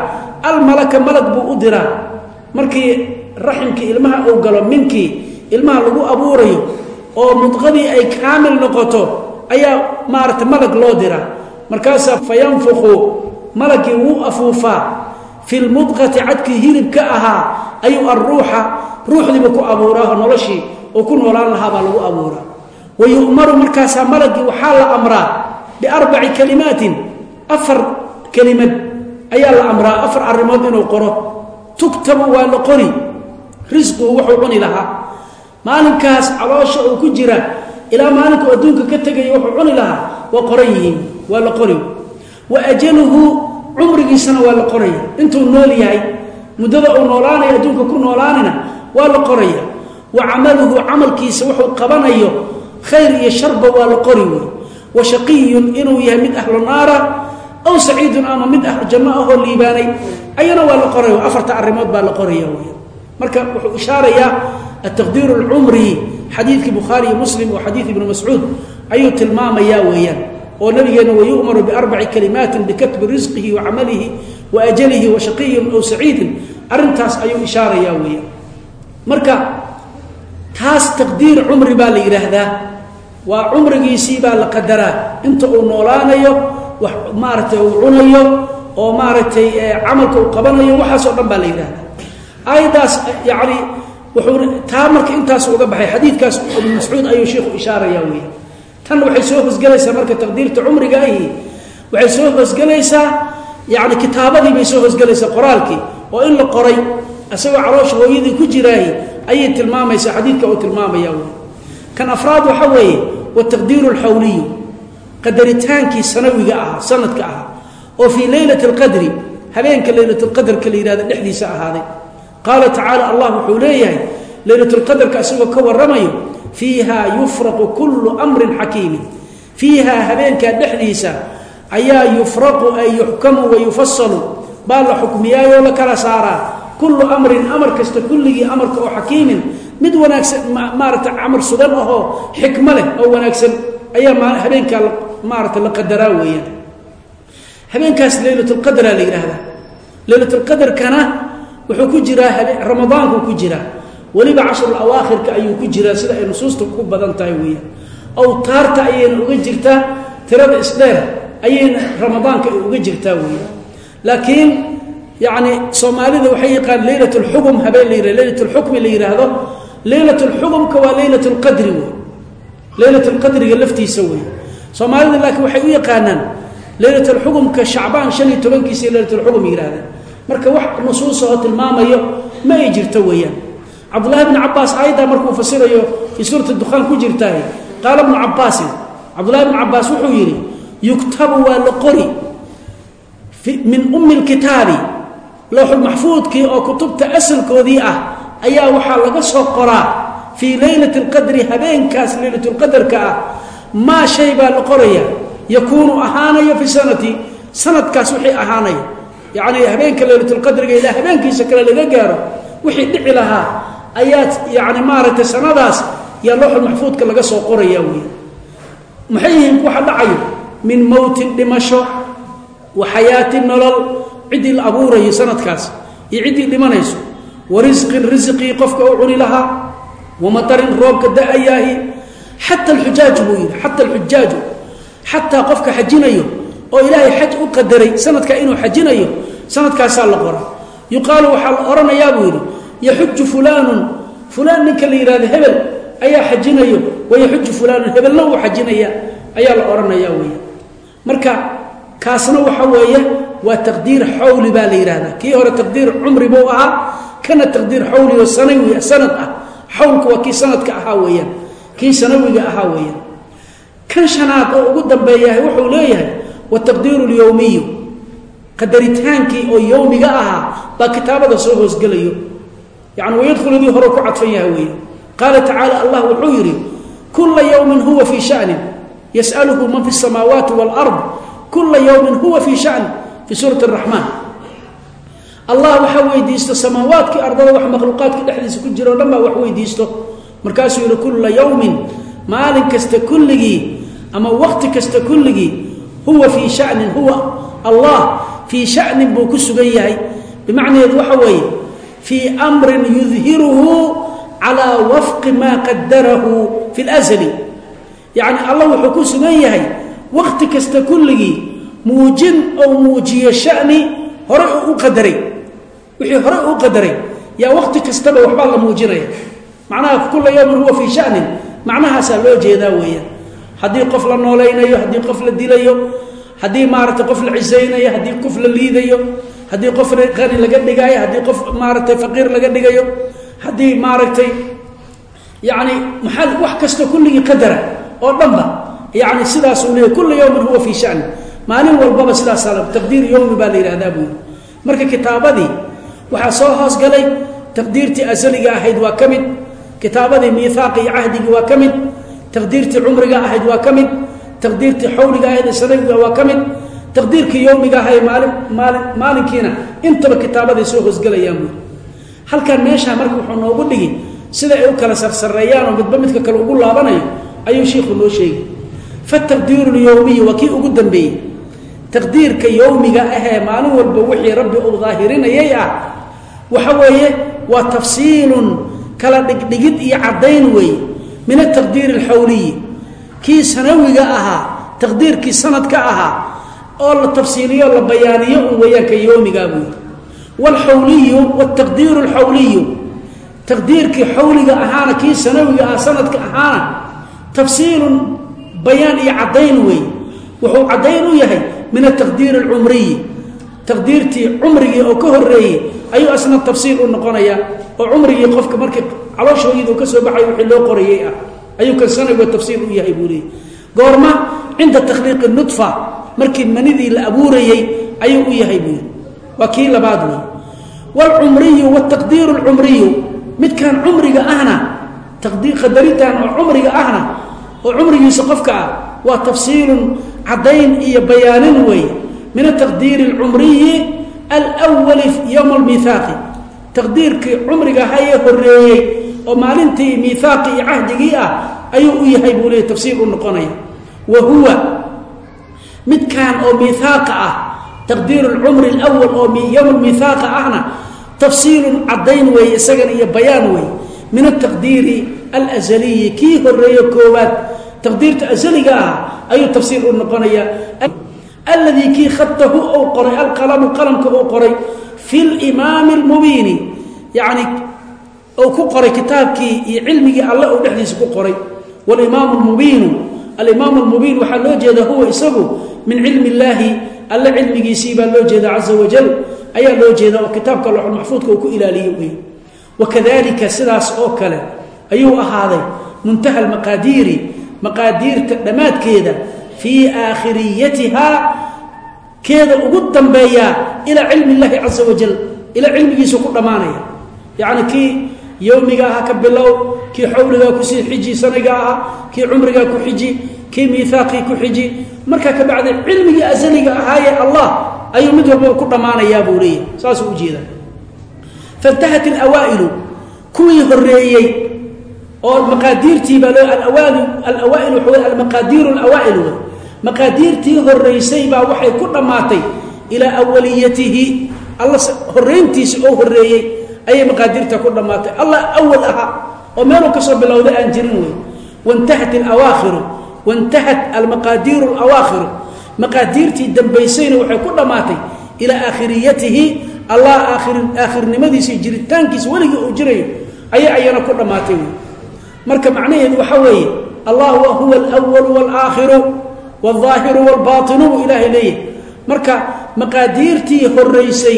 almalaka malag buu u diraa. Markii raximkii ilmaha uu galo minkii ilmaha lagu abuurayo oo mudqadii ay kaamil noqoto ayaa maarata malag loo diraa. Markaasaa fa yanfuqu malagii wuu afuufaa. Fi lmudqati cadkii hilibka ahaa ayuu alruuxa ruuxdiiba ku abuuraaho noloshii oo ku noolaan lahaa baa lagu abuuraa wa yu'maru markaasaa malagii waxaa la amraa biarbaci kalimaatin afar kelimad ayaa la amraa afar arrimood inuu qoro tugtabu waa la qori risquhu wuxuu cuni lahaa maalinkaas caloosha uu ku jira ilaa maalinkuu adduunka ka tegaya wuxuu cuni lahaa waa qoran yihiin waa la qori wa ajaluhu cumrigiisana waa la qoraya intuu nool yahay muddada ku noolaanina waa la qoraya wa camaluhu camalkiisa qabanayo khayr iyo sharba waa la qori wey wa shaqiyun inuu yahay mid ahlu naara aw saciidun ama mid ahlu janno ahoo liibaanay. Ayana waa la qoraya afarta arrimood baa la qoraya wey marka wuxuu ishaarayaa ataqdiiru alcumri xadiidkii bukhaari iyo muslim oo xadiid ibnu mascuud ayuu tilmaamayaa weeyaan oo nabigeenna wayu'maru biarbaci kalimaatin bikatbi risqihi wa camalihi wa aw saciidin. Arrintaas ayuu ishaarayaa weeyaan. Marka taas taqdiir cumri baa la yidhaahdaa waa cumrigiisii baa la qadaraa. Inta uu noolaanayo wax maaragtay uu cunayo oo maaragtay camalka uu qabanayo waxaasoo dhan baa la yidhahdaa aayaddaas yacni wuxuu taa marka intaas uga baxay xadiidkaas ibnu mascuud ayuu sheikhu ishaaraya weeyaan tan waxay soo hosgelaysaa marka taqdiirta cumriga ahi. Waxay soo hosgelaysaa yani kitaabadii bay soo hosgelaysaa qoraalkii. Oo in la qoray isagoo caloosha hooyadii ku jiraahi ayay tilmaamaysaa xadiidka uu tilmaamaya kan afraad waxa weeye wataqdiiru alxawliyu qadaritaankii sanawiga ahaa sanadka ahaa oo fii leylati alqadri habeenka leylatulqadarka la yihahdo dhexdiisa ahaaday. Qaala tacaala allah wuxuu leeyahay leylatulqadarka isagoo ka warramayo fiiha yufraqu kullu amrin xakiimin. Fiihaa habeenkaa dhexdiisa ayaa yufraqu ay yuxkamu wa yufasalu baa la xukmiyaayoo la kala saaraa kullu amrin amar kasta kulligii amarka oo xakiimin mid wanaagsan maarata amar sugan ahoo xikmo leh oo wanaagsan ayaa habeenkaa maarata la qadaraa weeyaan. Habeenkaas leylatulqadraa la yidhaahdaa leylatulqadarkana wuxuu ku jiraa ramadaanku ku jiraa. Weliba cashrul ayuu ku jiraa sida ay nusuusta ku badan tahay weeyaan. Awtaarta ayayna uga jirtaa tirada isdheer ayayna ramadaanka uga jirtaa weeyaan. Laakiin yacni soomaalida waxay yaqaan leylat lxugum habeen la yihah leylat lxukmi la yidhaahdo leylat lxugumka waa leylat lqadri wey leylat lqadriga laftiisa wey soomaalida laakiin waxay u yaqaanaan leylat lxugumka shacbaan shan iyo tobankiisa leylat lxugum yidhahdaan marka wax nusuusahoo tilmaamayo ma ay jirto weeyaan. Cabdullahi bni cabaas aayaddaa markuu fasirayo fii suurati ku jirtaah qaala bnu cabaasin cabdullahi bnu cabaas wuxuu yidhi yuktabu waa la qori min ummi lkitaabi lowxulmaxfuudkii oo kutubta asalkoodii ah ayaa waxaa laga soo qoraa fii leylati اlqadri habeenkaas leylatulqadarka ah. Maa shay baa la qoraya yakuunu ahaanaya fi sanati sanadkaas wixii ahaanaya. Yacni habeenka leylatulqadriga ilaa habeenkiisa kale laga gaaro wixii dhici lahaa ayaad yani maaragtay sanadaas yaa looxul maxfuudka laga soo qoraya wey maxay yihiin waxa dhacayo? Min mowtin dhimasho wa xayaatin nolol ciddii la abuurayo sanadkaas iyo ciddii dhimanayso wa risqin risqii qofka u cuni lahaa wa roobka da'ayaahi xata alxujaaju buu yidhi xata alxujaaju xataa qofka xajinayo oo ilaahay xaj u qadaray sanadka inuu xajinayo sanadkaasaa la qora yuqaalu waxaa la odhanayaa buu yidhi yaxuju fulaanun. Fulaan ninka la yidhahdo hebel ayaa xajinayo wayaxuju fulaanun. Hebelna uu xajinaya ayaa la odhanaya weya marka kaasna waxa weeye waa taqdiir xawli baa la yidhahdaa kii hore taqdiir cumri buu ahaa kana taqdiir xawli oo sanawi sanad ah. Xawlka waa kii sanadka ahaa weeyaan kii sanawiga ahaa weeyaan. Kan shanaad oo ugu dambeeyahay wuxuu leeyahay wataqdiiru lyowmiyu qadaritaankii oo yowmiga ahaa baa kitaabada soo hoosgelayo yani wayadkhuludii hore ku cadfan yahay weeye qaala tacaala allah wuxuu yidhi kula yowmin huwa fii shanin yas'aluhu man fi samaawaati wاlard kula yowmin huwa fii shani fii suurati اraxmaan allah waxa weydiisto samaawaadkii ardada wax makhluuqaadka dhexdiisa ku jira o dhan baa wax weydiisto. Markaasuu yidhi kula yowmin maalin kasta kulligii ama waqti kasta kulligii huwa fii shanin huwa allah fii shanin buu ku sugan yahay. Bimacnaheedu waxa weeye fii amrin yudhiruhu calaa wafqi maa qadarahu fi اlazli yacni allah wuxuu ku sugan yahay waqti kasta kulligii muujin ou muujiyo shani hore u qadaray. Wixii hore uu qadaray. Yaa waqti kastaba waxbaa la muujinaya. Macnaha kula yowmin huwa fii shanin. Macnahaasaa loo jeedaa weeyaan. Haddii qof la noolaynayo haddii qof la dilayo haddii maaragtay qof la cisaynayo haddii qof la liidayo haddii qof qani laga dhigaayo haddii qof maaragtay faqiir laga dhigayo haddii maaragtay yani maxaa wax kasta kulligii qadara oo dhanba yani sidaasuu leeyahy kula yowmin huwa fii shani maalin walbaba sidaasaa taqdiir yowmi baa la yidhahdaa buu marka kitaabadii waxaa soo hoosgalay taqdiirtii asaliga ahayd waa ka mid kitaabadii miihaaqi iyo cahdigii waa ka mid taqdiirtii cumriga ahayd waa ka mid taqdiirtii xawliga ahayd ee sanawiga waa ka mid taqdiirkii yowmiga ahay maalin maali maalinkiina intaba kitaabaday soo hoosgelayaan buui halkan meeshaa marka wuxuu noogu dhigi sida ay u kala sarsareeyaan oo midba midka kale ugu laabanayo ayuu shiikhu noo sheegi fataqdiiru lyowmiyi waa kii ugu dambeeyey taqdiirka yowmiga ahee maalin walba wixii rabbi uu daahirinayay ah waxa weeye waa tafsiilun kala dhigdhigid iyo caddayn weeye min ataqdiiri alxawliyi kii sanawiga ahaa taqdiirkii sanadka ahaa oo la tafsiiliyo la bayaaniyo un weeyaanka yowmigaa buuyi waalxawliyu waaltaqdiiru alxawliyu taqdiirkii xawliga ahaana kii sanawiga ah sanadka ahaana tafsiilun bayaan iyo caddayn weeye wuxuu caddayn u yahay min ataqdiiri alcumriyi taqdiirtii cumrigii oo ka horeeyey ayuu asna tafsiil u noqonaya oo cumrigii qofka markii calooshooyadu ka soo baxay wixii loo qorayey ah ayuu kan sanawiga tafsiil u yahay buu leeyay goorma cinda takhliiqi nudfa markii manidii la abuurayey ayuu u yahay buu yidhi waa kii labaad wey waalcumriyu waaltaqdiiru alcumriyu midkan cumriga ahna qadaritaan oo cumriga ahna oo cumrigiisa qofka ah waa tafsiilun caddayn iyo bayaanin weeye min ataqdiiri alcumriyi alwali yowma almiihaaqi taqdiirkii cumriga hayee horeeyey oo maalintii miihaaqi iyo cahdigii ah ayuu u yahay buu leeyay tafsiil u noqonaya. Wa huwa midkan oo miihaaqa ah taqdiiru alcumri alwal oo yowma almiihaaqa ahna tafsiilun caddayn weeye isagana iyo bayaan weeye min ataqdiiri alazaliyi kii horeeye koowaad taqdiirta asaliga ah ayuu tafsiil u noqonaya. Alladii kii khatahu uu qoray alqalamu qalamka uu qoray fi limaami almubiini yacni uu ku qoray kitaabkii iyo cilmigii alle uu dhexdiisa ku qoray. Walimaamu lmubiinu alimaamu almubiin waxaa loo jeeda huwa isagu min cilmi illaahi alle cilmigiisii baa loo jeeda caza wajal ayaa loo jeeda oo kitaabka loxulmaxfuudka uu ku ilaaliyo wey wakadalika sidaas oo kale ayuu ahaaday muntaha almaqaadiiri maqaadiirta dhammaadkeeda fii aakhiriyatiha keeda ugu dambeeyaa ilaa cilmi illaahi caza wajal ilaa cilmigiisu ku dhammaanaya. Yacni kii yowmiga aha ka bilow kii xawligaa ku sii xiji saniga aha kii cumrigaa ku xiji kii miihaaqii ku xiji markaa ka bacdi cilmigii asaliga ahaayee allah ayuu mid walba ku dhammaanayaa buu leeyahy saasuu ujeeda faintahat alawaa'ilu kuwii horeeyey oo maqaadiirtiibaa loo alawaail wey almaqaadiiru alawaa'il wey maqaadiirtii horeysay baa waxay ku dhammaatay ilaa awaliyatihi alla horeyntiisi oo horeeyey ayay maqaadiirta ku dhammaatay. Allah awal ahaa oo meeluu ka soo bilowday aan jirin wey waintahat alawaakiru waintahat almaqaadiiru alawaakhiru maqaadiirtii dambaysayna waxay ku dhammaatay ilaa aakhiriyatihi. Allah aakhirnimadiisa jiritaankiisa weligii uu jirayo ayay ayana ku dhammaatay wey marka macnaheedu waxaa weeye allah huwa alwalu walaakhiru waldaahiru waalbaatinu buu ilaahay leeyahay. Marka maqaadiirtii horeysay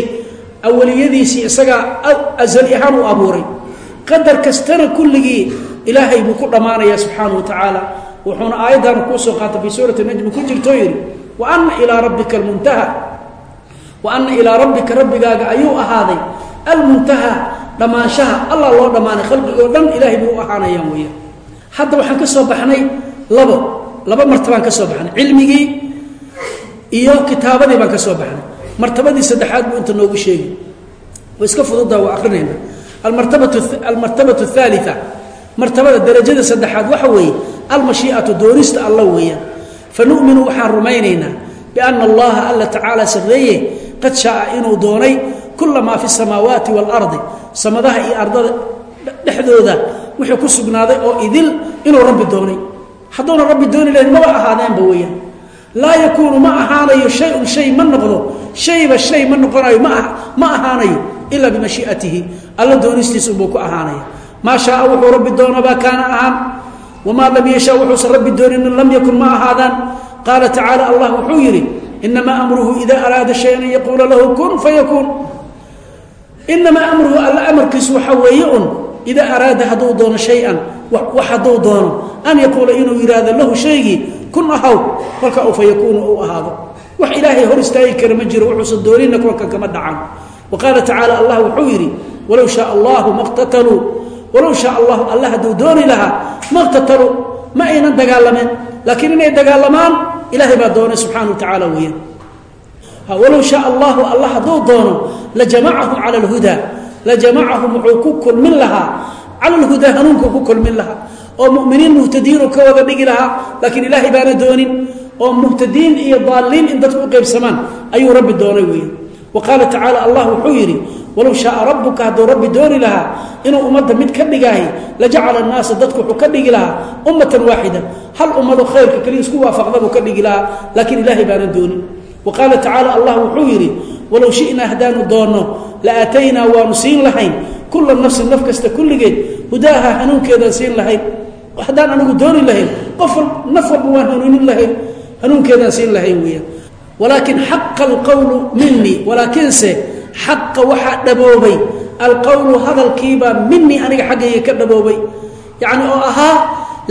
awaliyadiisii isagaa asali ahaan u abuuray. Qadar kastana kulligii ilaahay buu ku dhammaanaya subxaana wa tacaala wuxuuna aayaddan kuusoo qaatay fii suurati najmi ku jirtoo yidhi wa ana ilaa rabbika almuntaha. Wa ana ilaa rabbika rabbigaaga ayuu ahaaday almuntaha dhammaanshaha allah loo dhammaanay khalqigoo dhan ilaahay buu u ahaanayaan weeyaan hadda waxaan ka soo baxnay labo laba martabaan ka soo baxnay. Cilmigii iyo kitaabadii baan ka soo baxnay. Martabadii saddexaad buu inta noogu sheegi way iska fududaa waa akrinayna almartabatu athaalia martabada darajada saddexaad waxa weeye almashii'atu doonista alla weeyaan fa waxaan rumaynaynaa biana allaha alla tacaala sarreeye qad shaaa inuu doonay kula maa fi samaawaati waalardi samadaha iyo ardada dhexdooda wixii ku sugnaaday oo idil inuu rabbi doonay. Hadduuna rabbi dooni lahayn maba ahaadeenba weeyaan. Laa yakuunu ma ahaanayo shayun shay ma noqdo. Shayba shay ma noqonayo ma ahaanayo ilaa bimashii'atihi alla doonistiisa unbuu ku ahaanaya. Maa shaaa wuxuu rabbi doonabaa kaana ahaan. Wamaa lam yashaa wuxuusan rabbi dooninin lam yakun ma ahaadaan. Qaala tacaala allah wuxuu yidhi inamaa amruhu ida araada shayan an yaquula lahu kun fayakuun inamaa amruhu alla amarkiisu waxaa weeye un idaa araada hadduu doono shay-an wax hadduu doono an yaquula inuu yidhaahdo lahu shaygii kun ahaw kolka u fa uu ahaado wax ilaahay hor istaagi kara ma jiro wuxuusan doonina kolka kama dhacan wa qaala tacaala allah wuxuu yidhi walow shaaa allahu maqtataluu walow shaa allahu alla hadduu dooni lahaa maqtataluu ma aynan dagaalameen laakiin inay dagaalamaan ilaahay baa doonay subxana wa tacaala weeyaan walow shaa allahu alla hadduu doono lajamacahum cala alhudaa lajamacahum wuxuu ku kulmin lahaa. Cala alhudaa hanuunku ku kulmin lahaa. Oo muminiin muhtadiinu ka wada dhigi lahaa laakiin ilaahay baana doonin. Oo muhtadiin iyo daaliin in dadku u qaybsamaan ayuu rabbi doonay weeyaan wa qaala tacaala allah wuxuu yidhi walow shaaa rabbuka hadduu rabbi dooni lahaa inuu ummadda mid ka dhigaahay lajacala annaasa dadku wuxuu ka dhigi lahaa ummatan waaxida. Hal ummado khayrka keliya isku waafaqda buu ka dhigi lahaa laakiin ilaahay baana doonin qaala tacaala allah wuxuu yidhi walow shi'naa haddaanu doonno la aataynaa waanu siin lahayn. Kula nafsin naf kasta kulligeed hudaaha hanuunkeedaan siin lahayn. Haddaan anigu dooni lahayn qof naf walba waan hanuunin lahayn hanuunkeedaan siin lahayn weeyaan walaakin xaqa alqowlu minii walaakiinse xaqa waxaa dhaboobay. Alqowlu hadalkiibaa minii aniga xaggayga ka dhaboobay. Yacni oo ahaa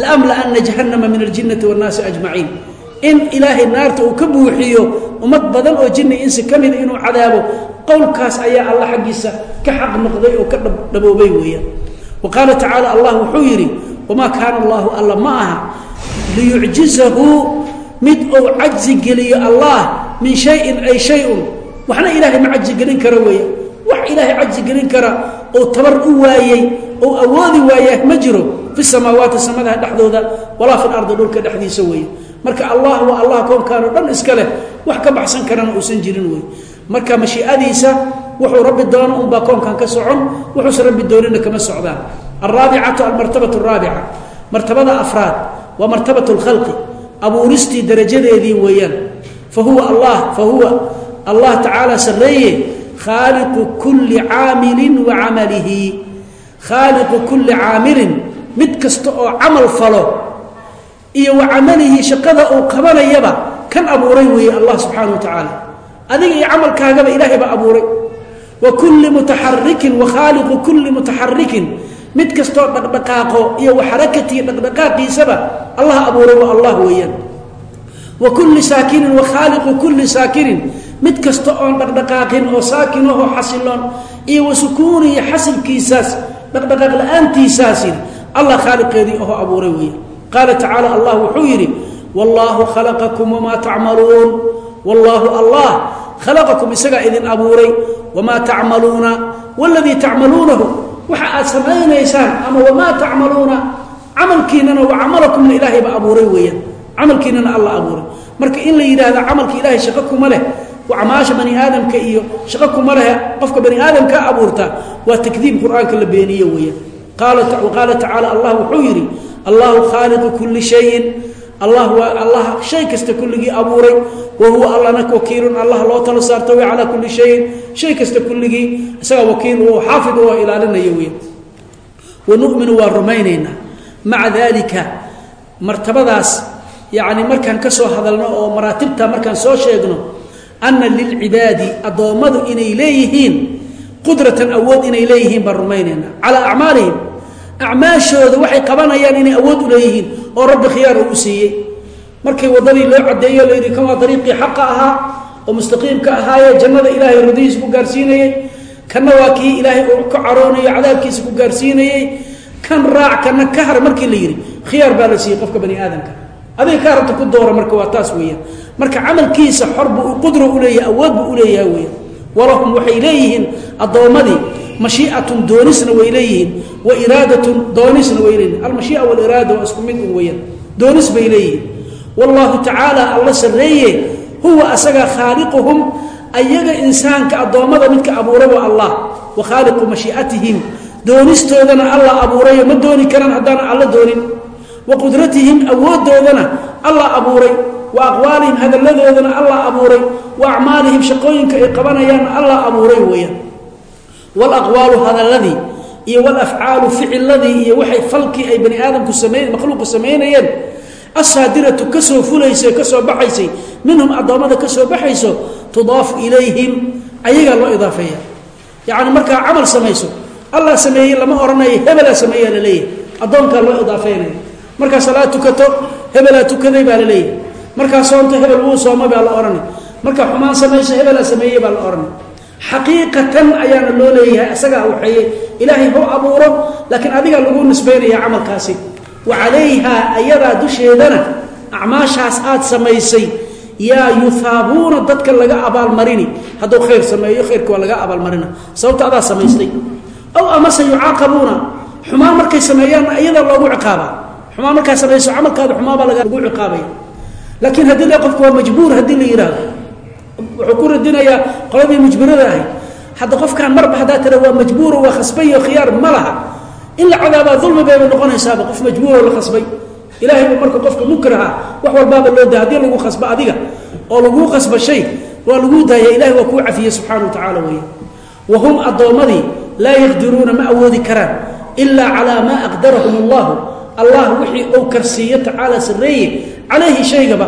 laamla'ana jahannama min aljinnati waannaasi ajmaciin in ilaahay naarta uu ka buuxiyo ummad badan oo jinni insi ka mida inuu cadaabo qowlkaas ayaa alla xaggiisa ka xaq noqday oo ka dhaboobay weeyaan. Wa qaala tacaala allah wuxuu yidhi wamaa kaana allahu alla ma aha liyucjizahu mid ou cajzi geliyo allah min shayin ay shay-un. Waxna ilaahay ma cajzi gelin kara weeya. Wax ilaahay cajzi gelin kara oo tabar u waayey ou awoodi waayaa ma jiro fi samaawaati samadaha dhexdooda walaa fi lardi dhulka dhexdiisa weeye marka allah waa allah koonkaanoo dhan iska leh wax ka baxsan karana uusan jirin wey marka mashiicadiisa wuxuu rabbi doono unbaa koonkan ka socon wuxuusan rabbi doonina kama socdaan. Alraabicatu almartabat araabica martabada afraad waa martabat lkhalqi abuuristii darajadeedii weeyaan. Fa huwa allah fa huwa allah tacaala sarreeye khaaliqu kulli caamilin wa camalihi. Khaaliqu kulli caamilin mid kasta oo camal falo iyo wa camalihi shaqada uu qabanayaba kan abuuray weeye allah subxaana wa tacaala. Adiga iyo camalkaagaba ilaahay baa abuuray. Wa kulli mutaxarikin wa khaaliqu kulli mutaxarikin mid kastoo dhaqdhaqaaqo iyo wa xarakatii dhaqdhaqaaqiisaba allah abuuray waa allah weeyaan. Wa kulli saakinin wa khaaliqu kulli saakinin mid kasta oon dhaqdhaqaaqin oo saakinahoo xasiloon iyo wa sukuunihi xasilkiisaas dhaqdhaqaaq la'aantiisaas yidhi allah khaaliqeedii oho abuuray weeye qaala tacaala allah wuxuu yidhi wallaahu khalaqakum wamaa tacmaluun wallaahu allah khalaqakum isagaa idin abuuray wamaa tacmaluuna waladii tacmaluunahu waxa aad samaynaysaan ama wamaa tacmaluuna camalkiinana wa camalakumna ilaahay ba abuuray weeyaan. Camalkiinana alla abuuray. Marka in la yidhaahda camalka ilaahay shaqo kuma leh acmaasha bani aadamka iyo shaqo kuma leh qofka bani aadamka abuurta waa takdiib qur'aanka la beeniye weeyaan. Qaala tacaala allah wuxuu yidhi allahu khaaliqu kulli shayin. Allah waa allah shay kasta kulligii abuuray. Wa allana wakiilun. Allah loo talo saarto way calaa kulli shayin. Shay kasta kulligii isagaa wakiil oo xaafid oo ilaalinaya weya wa numinu waa rumaynaynaa. Maca daalika martabadaas yacni markaan ka soo hadalno oo maraatibta markaan soo sheegno ana lilcibaadi addoommadu inay leeyihiin qudratan awood inay leeyihiin baan rumaynaynaa. Calaa acmaalihim acmaashooda waxay qabanayaan inay awood u leeyihiin oo rabbi khiyaar uu siiyey. Markay waddadii loo caddeeyo la yidhi kan waa dariiqii xaqa ahaa oo mustaqiimka ahaaye jannada ilaahay radihiisa ku gaarsiinayey kanna waa kii ilaahay uu ka caroonayo cadaabkiisa ku gaarsiinayey kan raac kana ka har. Markii la yidhi khiyaar baa la siiyey qofka bani aadamka. Adiga ka rabta ku doora marka waa taas weeyaan. Marka camalkiisa xor buu qudra u leeyahay awood buu u leeyahay weeyaan. Walahum waxay leeyihiin addoommadii mashiicatun doonisna way leeyihiin wa iraadatun doonisna way leeyihiin almashiica waliraada waa isku mid un weeyaan. Doonis bay leeyihiin. Wallaahu tacaala alla sarreeye huwa asaga khaaliquhum ayaga insaanka addoommada midka abuura waa allah. Wa khaaliqu mashiicatihim doonistoodana alla abuurayo ma dooni karaan haddaana alla doonin. Wa qudratihim awooddoodana alla abuuray. Wa aqwaalihim hadalladoodana alla abuuray. Wa acmaalihim shaqooyinka ay qabanayaanna alla abuuray weeyaan walaqwaalu hadalladii iyo walafcaalu ficiladii iyo waxay falkii ay bani aadamku samayn makhluuqu samaynayeen asaadiratu ka soo fulaysa ka soo baxaysay minhum addoommada ka soo baxayso tudaafu ilayhim ayagaa loo idaafeeya yacni markaa camal samayso allah sameeyey lama odhanayo hebelaa sameeyaa la leeyahay. Addoonkaa loo idaafeynaya markaa salaad tukato hebelaa tukaday baa la leeyahay. Markaa soonto hebel wuu sooma baa la odhanay markaa xumaan samayso hebelaa sameeyey baa la odhanay xaqiiqatan ayaana loo leeyahay isagaa waxeeye ilaahay hau abuuro laakiin adigaa lagu nisbaynaya camalkaasi. Wa calayhaa ayadaa dusheedana acmaashaas aad samaysay yaa yuhaabuuna dadka laga abaalmarini. Hadduu khayr sameeyo khayrka waa laga abaalmarina. Sababta adaa samaystay. Aw amase yucaaqabuuna xumaan markay sameeyaanna iyadaa loogu ciqaabaa xumaan markaa samayso camalkaada xumaabaa lagu ciqaabaya. Laakiin haddii la qofka waa majbuur haddii la yidhaahdo wuxuu ku radinayaa qoladii mujbirada ahayd. Hadda qofkaan marba haddaa tira waa majbuuro waa khasbayo khiyaar ma laha. In la cadaabaa dulmi bayba noqonaysaaba qof majbuuro la khasbay. Ilahay buu marka qofka mukraha wax walbaaba loo daa haddii lagu khasbo adiga oo laguu khasba shay waa laguu daaya ilahay waa kuu cafiye subxana wa tacaala weeye. Wa hum addoommadii laa yaqdiruuna ma awoodi karaan ilaa calaa maa aqdarahum allahu. Allah wixii uu karsiiyo tacaala sarreeye calayhi shaygaba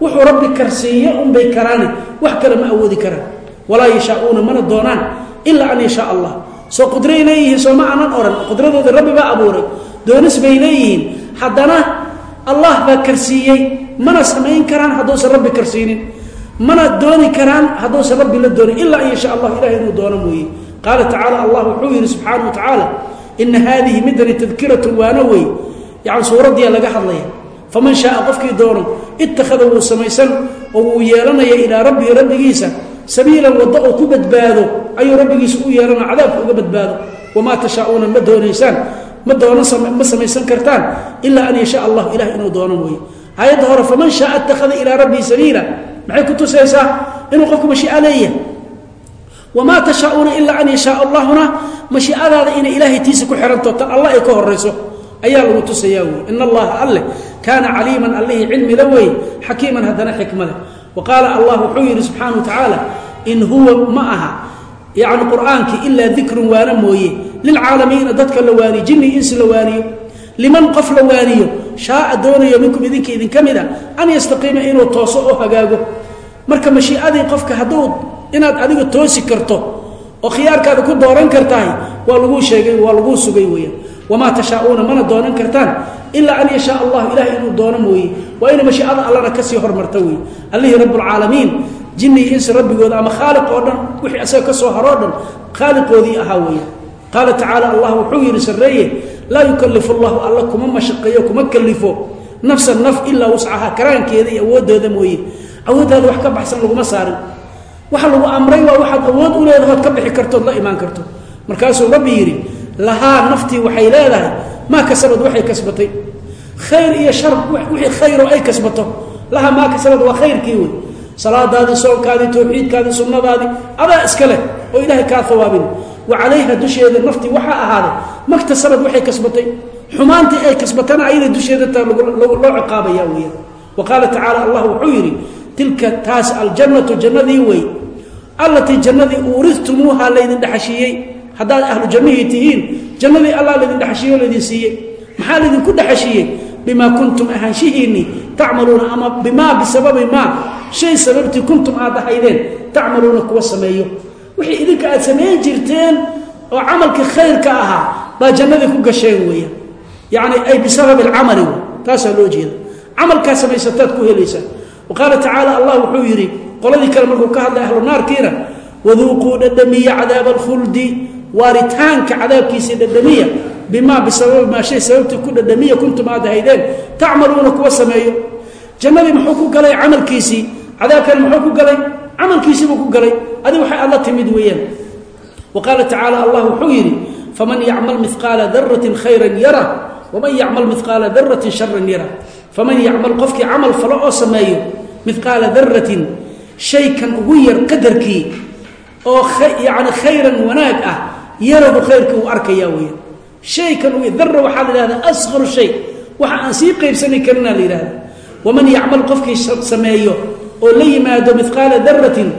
wuxuu rabbi karsiiyo unbay karaani wax kale ma awoodi karaan. Walaa yashaauuna mana doonaan ilaa an yashaa allah. Soo qudray leeyihiin soo ma aanan odhan qudradooda rabbi baa abuuray. Doonis bay leeyihiin. Haddana allah baa karsiiyey mana samayn karaan hadduusan rabbi karsiinin. Mana dooni karaan hadduusan rabbi la doonin ilaa an yashaa allah ilahay inuu doono mooye. Qaala tacaala allah wuxuu yidhi subxaana wa tacaala ina haadihi midani tadkiratun waana wey yani suuraddiia laga hadlaya faman shaaa qofkii doono ittakhada wuu samaysan oo wuu yeelanaya ilaa rabbihi rabbigiisa sabiilan waddo oo ku badbaado ayuu rabbigiisa u yeelana cadaabka uga badbaado. Wamaa tashaauuna ma doonaysaan ma doono ma samaysan kartaan ilaa an yashaa allah ilah inuu doono mooye. Aayadda hore faman shaaa ittakhada ilaa rabbihi sabiila maxay ku tusaysaa? Inuu qofku mashiica leeyahay. Wamaa tashaauuna ilaa an yashaa allahuna mashiicadaada inay ilaahay tiisa ku xihanto tan allah ay ka horayso ayaa lagu tusayaa wey in allaha alleh kaana caliiman allihii cilmila wey xakiiman haddana xikmada. Wa qaala allah wuxuu yidhi wa tacaala in huwa ma aha yacni qur'aankii ilaa dikrun waana mooye. Lilcaalamiina dadka la waaniyo jinni insi la waaniyo liman qof la waaniyo shaaa doonayo minkum idinka idinka mid a an yastaqiima inuu tooso oo hagaago. Marka mashiicadii qofka hadduu inaad adiga toosi karto oo khiyaarkaada ku dooran kartahay waa laguu sheegay waa laguu sugay weeyaan wamaa tashaauuna mana doonan kartaan ilaa an yashaa allah ilahay inuu doono mooye waa inay mashiicada allana ka sii hormarta wey allihii rabbulcaalamiin jinni insi rabbigooda ama khaaliq oo dhan wixii asaga ka soo haroo dhan khaaliqoodii ahaa weya qaala tacaala allah wuxuu yidhi sarreeye laa yukalifu llahu alla kuma mashaqeeyo kuma kalifo nafsan naf ilaa wuscaha karaankeeda iyo awoodooda mooye awooddaada wax ka baxsan laguma saarin waxa lagu amray waa waxaad awood u leedahood ka bixi kartood la imaan karto markaasuu rabbi yidhi lahaa naftii waxay leedahay maa kasabad waxay kasbatay. Khayr iyo shar wixii khayroo ay kasbato lahaa maa kasabad waa khayrkii wey salaadaadii soonkaadii towxiidkaadii sunnadaadii adaa iska leh oo ilaahay kaa hawaabin wa calayha dusheeda naftii waxaa ahaaday maktasabad waxay kasbatay. Xumaantii ay kasbatana ayada dusheeda taa loo ciqaabaya weya wa qaala tacaala allah wuxuu yidhi tilka taas aljannatu jannadii wey allatii jannadii uuristumuuha laydin dhexashiiyey haddaad ahlu jannihii tihiin jannadii allah laydin dhexashiiye o laydin siiyey maxaa laydinku dhexashiiyey bimaa kuntum ahaanshihiinnii tacmaluuna ama bimaa bisababi maa shay sababtii kuntum aad ahaydeen tacmaluuna kuwa sameeyo. Wixii idinka aad samayn jirteen oo camalkii khayrka ahaa baa jannadii ku gasheen weeyaan. Yacni ay bisababi alcamali wey taasaa loo jeeda camalkaa samaysataad ku helaysaa. Wa tacaala allah wuxuu yidhi qoladii kale markuu ka hadlay ahlu waduuquu dhadhamiya cadaaba alkhuldi waaritaanka cadaabkiisii dhadhamiya. Bimaa bisababi maa shay sababtii ku dhadhamiya kuntum aad ahaydeen. Tacmaluuna kuwa sameeyo. Jannadii muxuu ku galay camalkiisii. Cadaabkani muxuu ku galay? Camalkiisiibuu ku galay. Adi waxay alla timid weeyaan. Wa qaala tacaala allah wuxuu yidhi faman yacmal miqaala daratin khayran yara waman yacmal miqaala daratin sharan yara. Faman yacmal qofkii camal falo oo sameeyo miqaala daratin shaykan ugu yar qadarkii oo yani khayran wanaag ah yarahu khayrkii uu arkaya weeyaan. Shaykan dara waxaa la yihahdaa asqaru shay. Waxa aan sii qaybsani karinaa la yidhahda waman yacmal qofkii sameeyo oo la yimaado miqaala daratin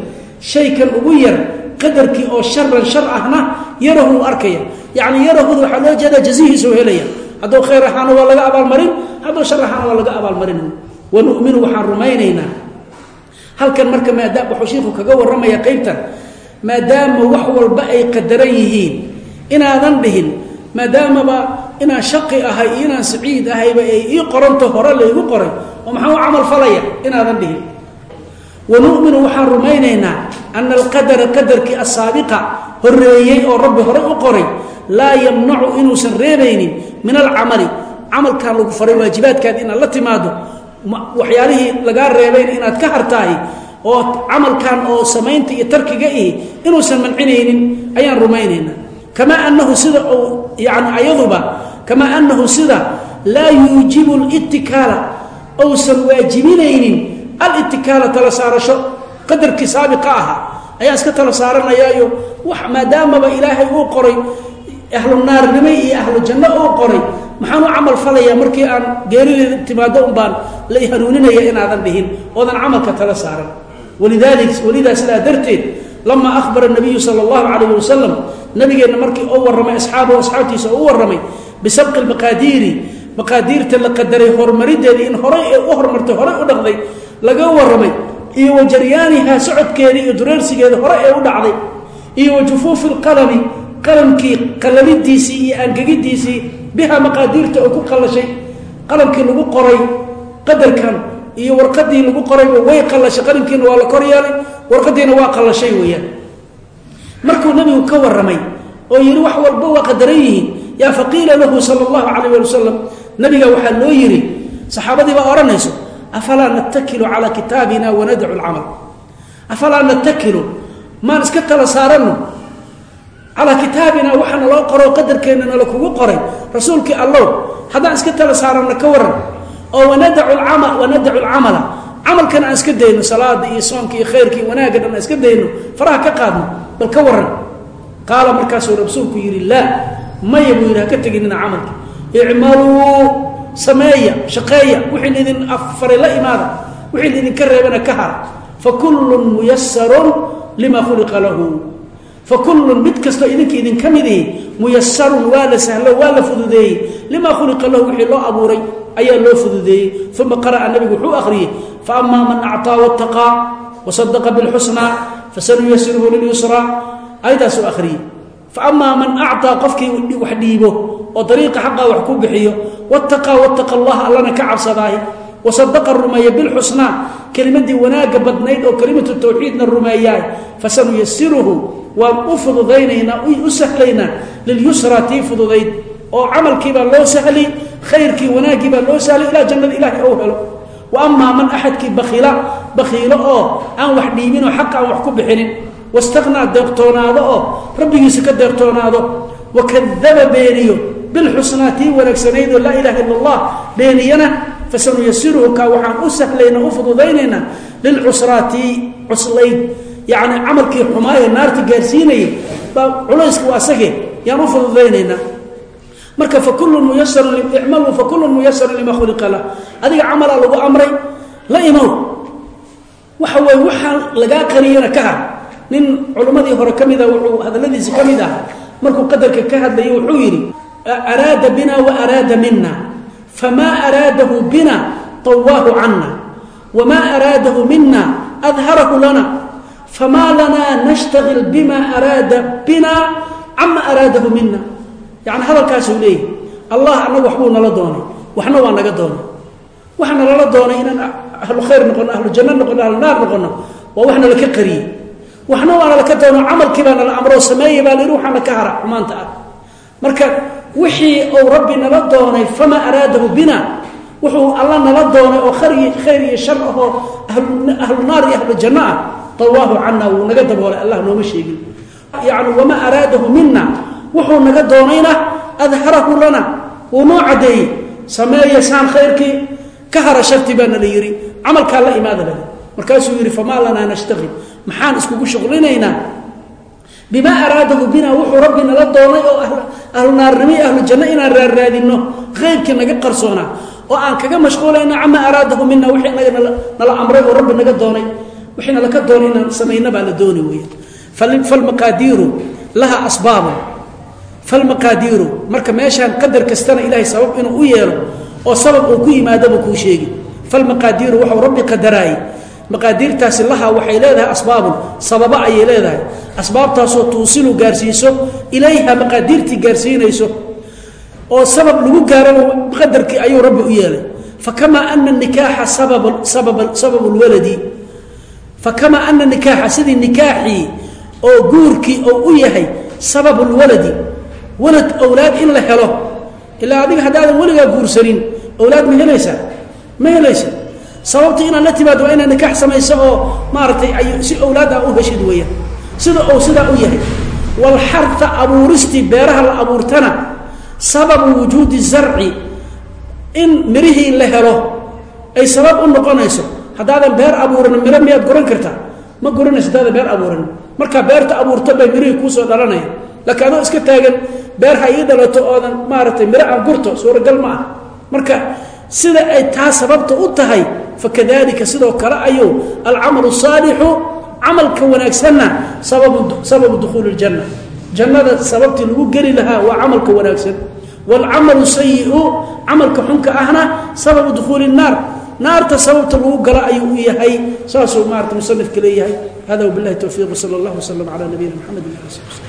shaykan ugu yar qadarkii oo sharan shar ahna yarahu uu arkaya yacni yarahuda waxaa loo jeedaa jazihiisuu helaya. Hadduu khayr ahaana waa laga abaalmarin hadduu shar ahaana waa laga abaalmarin. Wa numinu waxaan rumaynaynaa. Halkan marka maadaam wuxuu shiiku kaga warramaya qaybtan maadaama wax walba ay qadaran yihiin. Inaadan dhihin maadaamaba inaan shaqi ahay iyo inaan saciid ahayba ay ii qoranto hore laygu qoray oo maxaa u camal falaya? Inaadan dhihin. Wa numinu waxaan rumaynaynaa ana alqadara qadarkii asaabiqa horeeyey oo rabbi hore u qoray laa yamnacu inuusan reebaynin min alcamali. Camalkan lagu faray waajibaadkaad inaad la timaado waxyaalihii lagaa reebayn inaad ka hartaahi oo camalkan oo samaynta iyo tarkiga ihi inuusan mancinaynin ayaan rumaynaynaa. Kamaa anahu sida yani ayaduba kamaa anahu sida laa yuujibu litikaala ousan waajibinaynin alitikaala tala saarasho qadarkii saabiqa ahaa ayaan iska tala saaranayaayo maadaamaba ilaahay uu qoray ahlu naarnimo iyo ahlu janno uu qoray maxaan u camal falayaa markii aan geerideeda timaado un baan la hanuuninaya inaadan dhihin oodan camalka tala saaran walidaa sidaa darteed lamaa ahbara nabiyu sala allahu calayh wasalam nabigeenna markii uu warramay asxaabahu asxaabtiisa uu warramay bisabqi lmaqaadiiri maqaadiirta la qadaray horumarideedii in horay ee u horumartay horay u dhaqday laga warramay iyo wa jaryaanihaa socodkeedii iyo dureersigeeda hore ee u dhacday iyo wa jufuufi lqalami qalamkii qallalidiisii iyo angegidiisii biha maqaadiirta oo ku qallashay qalamkii lagu qoray qadarkan iyo warqadii lagu qorayba way qallashay qalamkiina waa la kor yeelay warqadiina waa qallashay weeyaan. Markuu nebigu ka warramay oo yidhi wax walba waa qadaran yihiin yaa faqiila lahu sala allahu calayh ali wasalam nabiga waxaa loo yidhi saxaabadii baa odhanayso afalaa natakilu calaa kitaabina wanadacu lcamal afalaa natakilu maan iska tala saaranno calaa kitaabina waxaa naloo qoro qadarkeenna nala kugu qoray rasuulkii allow haddaan iska tala saaranno ka waran oo wanadacu lcama wanadacu lcamala camalkana aan iska dayno salaada iyo soonka iyo khayrka iyo wanaagga dhan aan iska dayno faraha ka qaadno bal ka waran qaala markaasuu rasuulku yidhi laa maya buu yidhi ha ka teginina camalka. Icmaluu sameeya shaqeeya wixii laydin afaray la imaada wixii laydinka reebana ka hara. Fakullun muyasarun lima khuliqa lahu. Fakullun mid kastoo idinka idinka mid ihi muyasarun waa la sahlo waa la fududeeyey limaa khuliqa lahu wixii loo abuuray ayaa loo fududeeyey uma qara'a nabigu wuxuu akhriyey faama man acطaa wاtaqaa wasadaqa biاlxusnaa fasanuyasirhu lilyusraa ayadaasuu akhriyey faamaa man acطaa qofkii wax dhiibo oo dariiqa xaqaa wax ku bixiyo wاtaqaa wاtaqa allah allana ka cabsadaahi wasadaqa rumeeya bilxusnaa kelimadii wanaagga badnayd oo kelimatu tawxiidna rumeeyaay fasanuyasiruhu waan u fududaynaynaa u sahlaynaa lilyusra tii fududayd oo camalkiibaa loo sahli khayrkii wanaaggii loo sahlay ilaa jannada ilahay ou helo. Wa amaa man axadkii bakiila bakiilo oo aan wax dhiibinoo xaqa aan wax ku bixinin wastaqnaa deeqtoonaado oo rabbigiisa ka deeqtoonaado wakadaba beeniyo bilxusnaa tii wanaagsanayd oo laa ilaha illa allah beeniyana fasanuyasiruhu kaa waxaan u sahlayna u fududaynaynaa lilcusraatii cuslayd. Yani camalkii xumaaye naarta gaarsiinayay baa culaysku asage yaan u fududaynaynaa marka fakulun muyasarun icmalu fakulun muyasarun lima khuliqa lah. Adiga camalaa lagu amray la imow. Waxa way waxaan lagaa qariyana ka har nin culimmadii hore ka mida wuxuu hadalladiisi ka mid ahaa markuu qadarka ka hadlayay wuxuu yidhi araada bina wa araada mina famaa araadahu bina طawaahu cana wma araadahu mina adharahu lana famaa lanaa nashtagil bima araada bina cama araadahu mina yani hadalkaasuu leeyahy allah anagu waxbuu nala doonay waxna waa naga doonay. Waxa nalala doonay inaan ahlu khayr noqono ahlu janno noqono ahlu naar noqono waa wax nala ka qariyey. Waxna waa nala ka doono camalkii baa nala amroo sameeya baa layihi waxaana ka hara xumaanta ah. Marka wixii uu rabbi nala doonay famaa araadahu bina wuxuu alla nala doonay oo khayr iyo shar ahoo ahlu naar iyo ahlu janno ah awaahu cana wuu naga daboolay allah nooma sheegin. Yani wamaa araadahu mina wuxuu naga doonayna adharahu lana wuu noo caddeeyey sameeya saan khayrkii ka hara sharti baana la yidhi camalkaa la imaada leh markaasuu yidhi famaa lanaa nashtaqil maxaan iskugu shuqlinaynaa? Bimaa araadahu bina wuxuu rabbi nala doonay oo ahlu naarnimo iyo ahlu janno inaan raarraadinno khayrkii naga qarsoonaa oo aan kaga mashquulayno camaa araadahu mina wixii nala amray oo rabbi naga doonay wixii nalaka doonay inaan samayna baa la dooni weya falmaqaadiiru laha asbaabun falmaqaadiiru marka meeshaan qadar kastana ilaahay sabab inuu u yeelo oo sabab uu ku yimaadaba kuu sheegi falmaqaadiiru waxau rabbi qadaraayey maqaadiirtaasi laha waxay leedahay asbaabun sababo ayay leedahay. Asbaabtaasoo tuusilu gaarsiiso ilayha maqaadiirtii gaarsiinayso oo sabab lagu gaaraba qadarkii ayuu rabbi u yeelay. Fakamaa ana nikaaxa sabab lwaladi fakamaa ana nikaaxa sidii nikaaxii oo guurkii oo u yahay sabab lwaladi walad owlaad in la helo. Ilaa adiga haddaadan weligaa guursanin owlaad ma helaysaa ma helaysa. Sababta inaad la timaado waa inaad nikaax samayso oo maaragtay ay si owlaad ah u heshid weeyaan sida ou sidaa u yahay. Walxarta abuuristii beeraha la abuurtana sababu wujuudi zarci in mirihii la helo ay sabab u noqonayso. Haddaadan beer abuuran miro miyaad goran kartaa? Ma goranayso haddaadan beer abuuran markaa beerta abuurto bay mirihii kuusoo dhalanaya laakiin adoo iska taagan beer ha ii dhalato oodan maaragtay miro aan gurto suuragal ma ah marka sida ay taa sababta u tahay fakadalika sidoo kale ayuu alcamalu saalixu camalka wanaagsanna sababu dukhuuli اljanna jannada sababtii lagu geli lahaa waa camalka wanaagsan wاlcamalu sayiu camalka xunka ahna sababu dukhuuli الnaar naarta sababta lagu gala ayuu u yahay saasuu maarata musanifka leeyahay hada wbilahi towfiiq wsal اllah wslm calى nabiyina mxamed